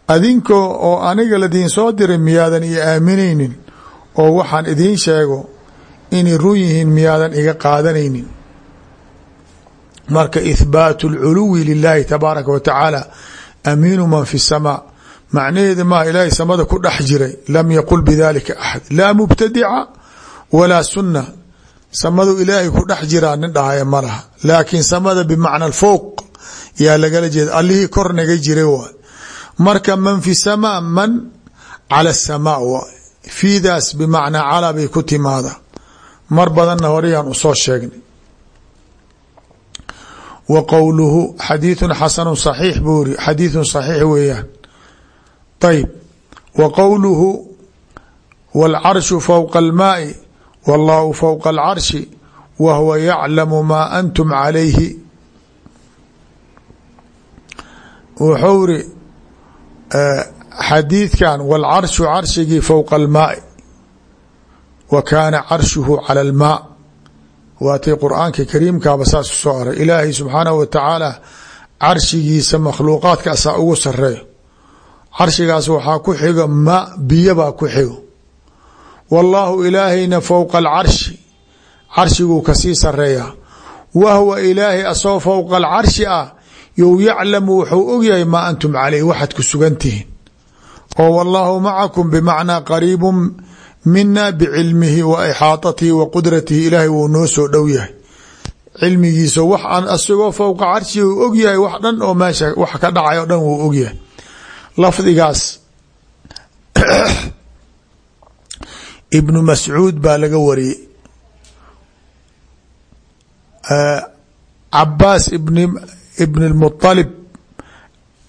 adinko oo aniga ladiin soo diray miyaadan i aaminaynin? Oo waxaan idiin sheego inay run yihiin miyaadan iga qaadanaynin marka ihbaatu اlculuwi lilahi tabaaraka wa tacaala amiinu man fi الsamaa macnaheeda maa ilaahay samada ku dhex jiray lam yaqul bidalika axad laa mubtadica walaa sunna samadu ilaahay ku dhex jiraa nin dhahaya ma laha laakiin samada bimacna fowq yaa lagala jeeda allihii kor naga jiray waay marka man fi samaa man cala samaa waay fiidaas bimacnaa cala bay ku timaada mar badanna horeyaan usoo sheegnay wa qowluhu xadiiثun xasanu صaxiix buu iri xadiiثun صaxiix weeyaan ayb wa qowluhu wاlcarshu fowqa اlmaai wاllahu fowqa اlcarshi wa huwa yaclamu maa antum calayhi wuxuu iri xadiidkan wاlcarshu carshigii fowqa اlmaai wa kaana carshuhu calى اlmaa waatay qur'aanka kariimkaaba saas u soo aray. Ilaahay subxaanahu wa tacaala carshigiisa makhluuqaadka asaa ugu sareeyo carshigaas waxaa ku xigo ma biyobaa ku xigo. Wallaahu ilaahayna fowqa alcarshi carshiguu ka sii sareeyaa wa huwa ilaahay asoo fowqa alcarshi ah you yaclamu wuxuu ogyahay maa antum caleyh waxaad ku sugantihiin oo wallaahu macakum bimacnaa qariibu minaa bicilmihi wa ixaatatihi wa qudratihi ilaahay wuu noo soo dhow yahay. Cilmigiisa wax aan asagoo fowqa carshiga uu ogyahay wax dhan oo meesha wax ka dhacay oo dhan wuu ogyahay lafdigaas ibnu mascuud baa laga wariyey. Cabaas ibn ibn lmualib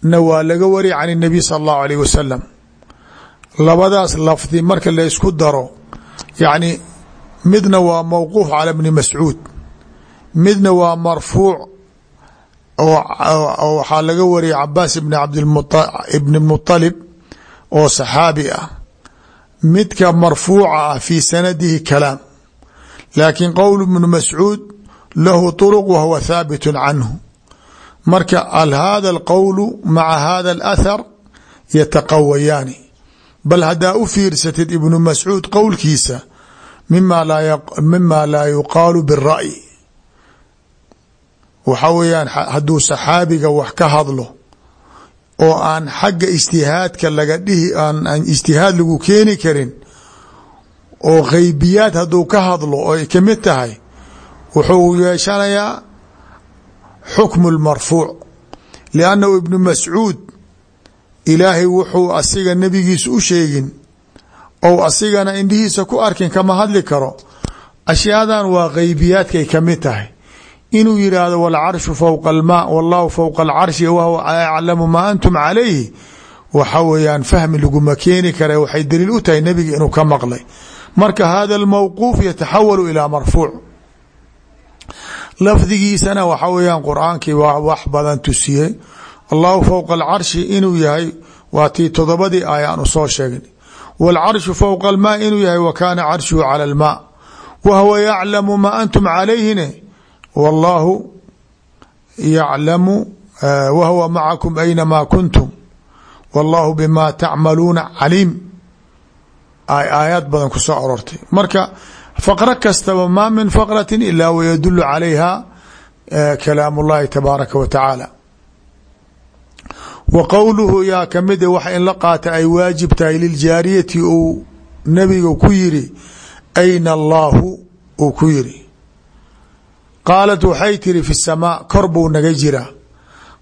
na waa laga wariyay can اnabiy sala اllahu alayh wasalam labadaas lafdi marka laysku daro yacni midna waa mowquuf cala bni mascuud midna waa marfuuc oo waxaa laga wariyay cabaas ibn abdibni muطalib oo saxaabi ah. Midka marfuuca ah fii sanadihi kalaam laakiin qowl ibnu mascuud lahu طuruq wa huwa thaabit canhu. Marka hada alqowlu maca hada alathar yataqawayaani bal haddaa u fiirsatid ibnu mascuud qowlkiisa mima laa yuqaalu biالra'yi waxa weeyaan hadduu saxaabiga wax ka hadlo oo aan xagga ijtihaadka laga dhihi aan ijtihaad lagu keeni karin oo kheybiyaad hadduu ka hadlo oo ay ka mid tahay wuxuu yeeshanayaa xukmu lmarfuuc liannahu ibnu mascuud ilaahay wuxuu asiga nebigiisa u sheegin ou asigana indhihiisa ku arkin kama hadli karo. Ashyaadan waa kheybiyaadkay ka mid tahay. Inuu yidhaahdo wاlcarshu fowqa almaa wallahu fowqa alcarshi wahwa aclamu maa antum calayhi. Waxa weeyaan fahmi laguma keeni kare waxay daliil u tahay nebiga inuu ka maqlay. Marka hada اlmawquuf yataxawalu ilaa marfuuc. Lafdigiisana waxa weeyaan qur'aankii waa wax badan tusiyey allahu fowqa alcarshi inuu yahay waa tii todobadii aaya aan u soo sheegin. Waalcarshu fowqa almaa inuu yahay wa kaana carshuhu cala almaa. Wa huwa yaclamu maa antum calayhine? Wallaahu yaclamu eh, wa huwa macakum aynamaa kuntum. Wallaahu bimaa tacmaluuna caliim. Ay aayaad badan ku soo arortay marka faqro kastaba maa min faqratin ilaa wayadulu calayha eh, kalaam اllahi tabaaraka wa tacaala wa qowluhu yaa kamida wax in la qaata ay waajib tahay liljaariyati uu nabiga ku yiri ayna allaahu uu ku yiri qaalat waxay tiri fi samaa kor buu naga jiraa.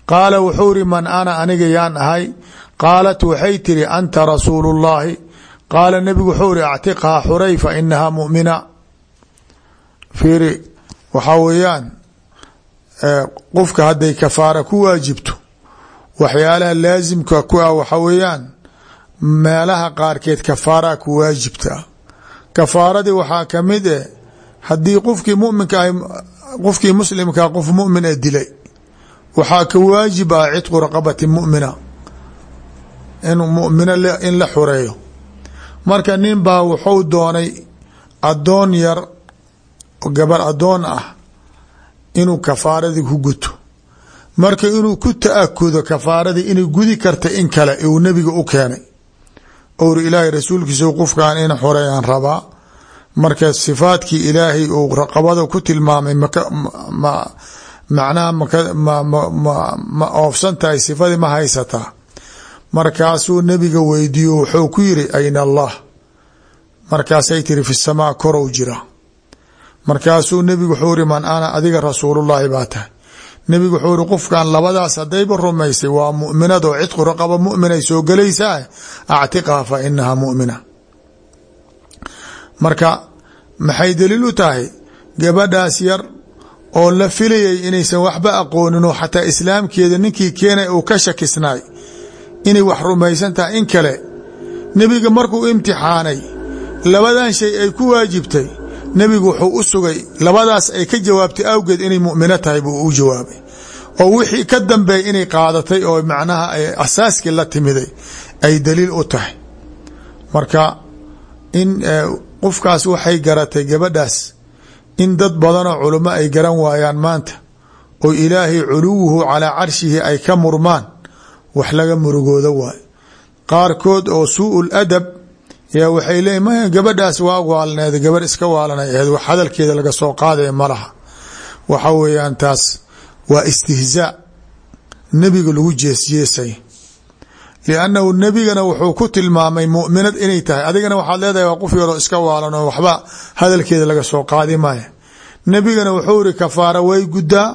Qaala wuxuu iri man ana aniga yaan ahay? Qaalat waxay tiri anta rasuulu llaahi qaala nebigu wuxuu iri actiqhaa xuray fa inahaa mumina. Fiiri weeyaan qofka hadday kafaara ku waajibto waxyaalaha laasimka ku ah waxa weeyaan meelaha qaarkeed kafaaraa ku waajibta. Kafaaradii waxaa ka mid eh haddii qofkii muminka ah qofkii muslimkaa qof mumin a dilay waxaa ka waajib ah cidqu raqabati mumina in mumina in la xureeyo. Marka nin baa wuxuu doonay adoon yar gabar adoon ah inuu kafaaradii ku guto marka inuu ku taakudo kafaaradii inay gudi karta in kale uu nebiga u keenay. Owri ilaahay rasuulkiisa qofkan in xoreeyaan rabaa. Marka sifaadkii ilaahay uu raqabada ku tilmaamay macnaha ma oofsan tahay sifadii ma haysataa markaasuu nebiga weydiiyo wuxuu ku yiri ayna allah. Markaasay tiri fi samaa korow jira. Markaasuu nebigu wuxuu iri man ana adiga rasuulullaahi baa tahay nebigu wuxuu iri qofkan labadaas hadayba rumaysay waa muminad oo cidqu raqaba muminay soo gelaysaa actiqha fa inaha mumina. Marka maxay daliil u tahay? Gabadhaas yar oo la filayay inaysan waxba aqoonin oo xataa islaamkeeda ninkii keenay uu ka shakisnaay inay wax rumaysan tahay in kale. Nebiga markuu imtixaanay labadan shay ay ku waajibtay nebigu wuxuu u sugay labadaas ay ka jawaabtay awgeed inay mumino tahay buu u jawaabay. Oo wixii ka dambeey inay qaadatay oo macnaha asaaskii la timiday ay daliil u tahay. Marka in qofkaas waxay garatay gabadhaas in dad badanoo culamo ay garan waayaan maanta oo ilaahay culuwuhu calaa carshihi ay ka murmaan wax laga murugooda waayo. Qaarkood oo suu ladab yaa waxay leeyiin maya gabadhaas waa waalneed gabarh iska waalanay aheed wax hadalkeeda laga soo qaadaya ma waxa weeyaan taas waa istihzaa nebiga lagu jeesjeesay. Liannahu nebigana wuxuu ku tilmaamay muminad inay tahay. Adigana waxaad leedahay waa qof yaroo iska waalan oo waxba hadalkeeda laga soo qaadi maya nebigana wuxuu iri kafaara way guddaa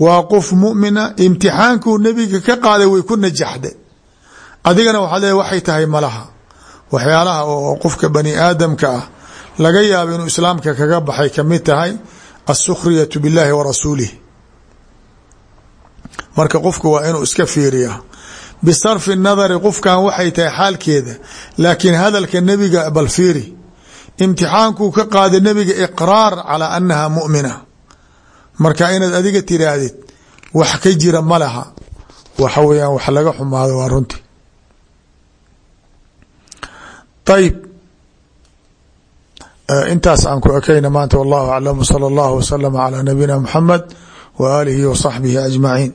waa qof mumina imtixaankuu nebiga ka qaaday way ku najaxday. Adigana waxaad leedahay waxay tahay malaha waxyaalaha oo qofka bani aadamka ah laga yaabo inuu islaamka kaga baxay ka mid tahay asukhriyatu biاllahi wa rasuulih marka qofka waa inuu iska fiiriya bisarfi nadari qofkan waxay tahay xaalkeeda. Laakiin hadalka nebiga bal fiiri. Imtixaankuu ka qaaday nebiga iqraar calaa annaha mumina. Marka inaad adiga tiraahdid wax ka jira ma laha. Waxa weeyaan wax laga xumaado waa runtii ayb intaas aan ku ekayna maanta wallahu aclam salى اllah wslm عlى nabiyina mxamed w alihi w صaxbihi aجmaciin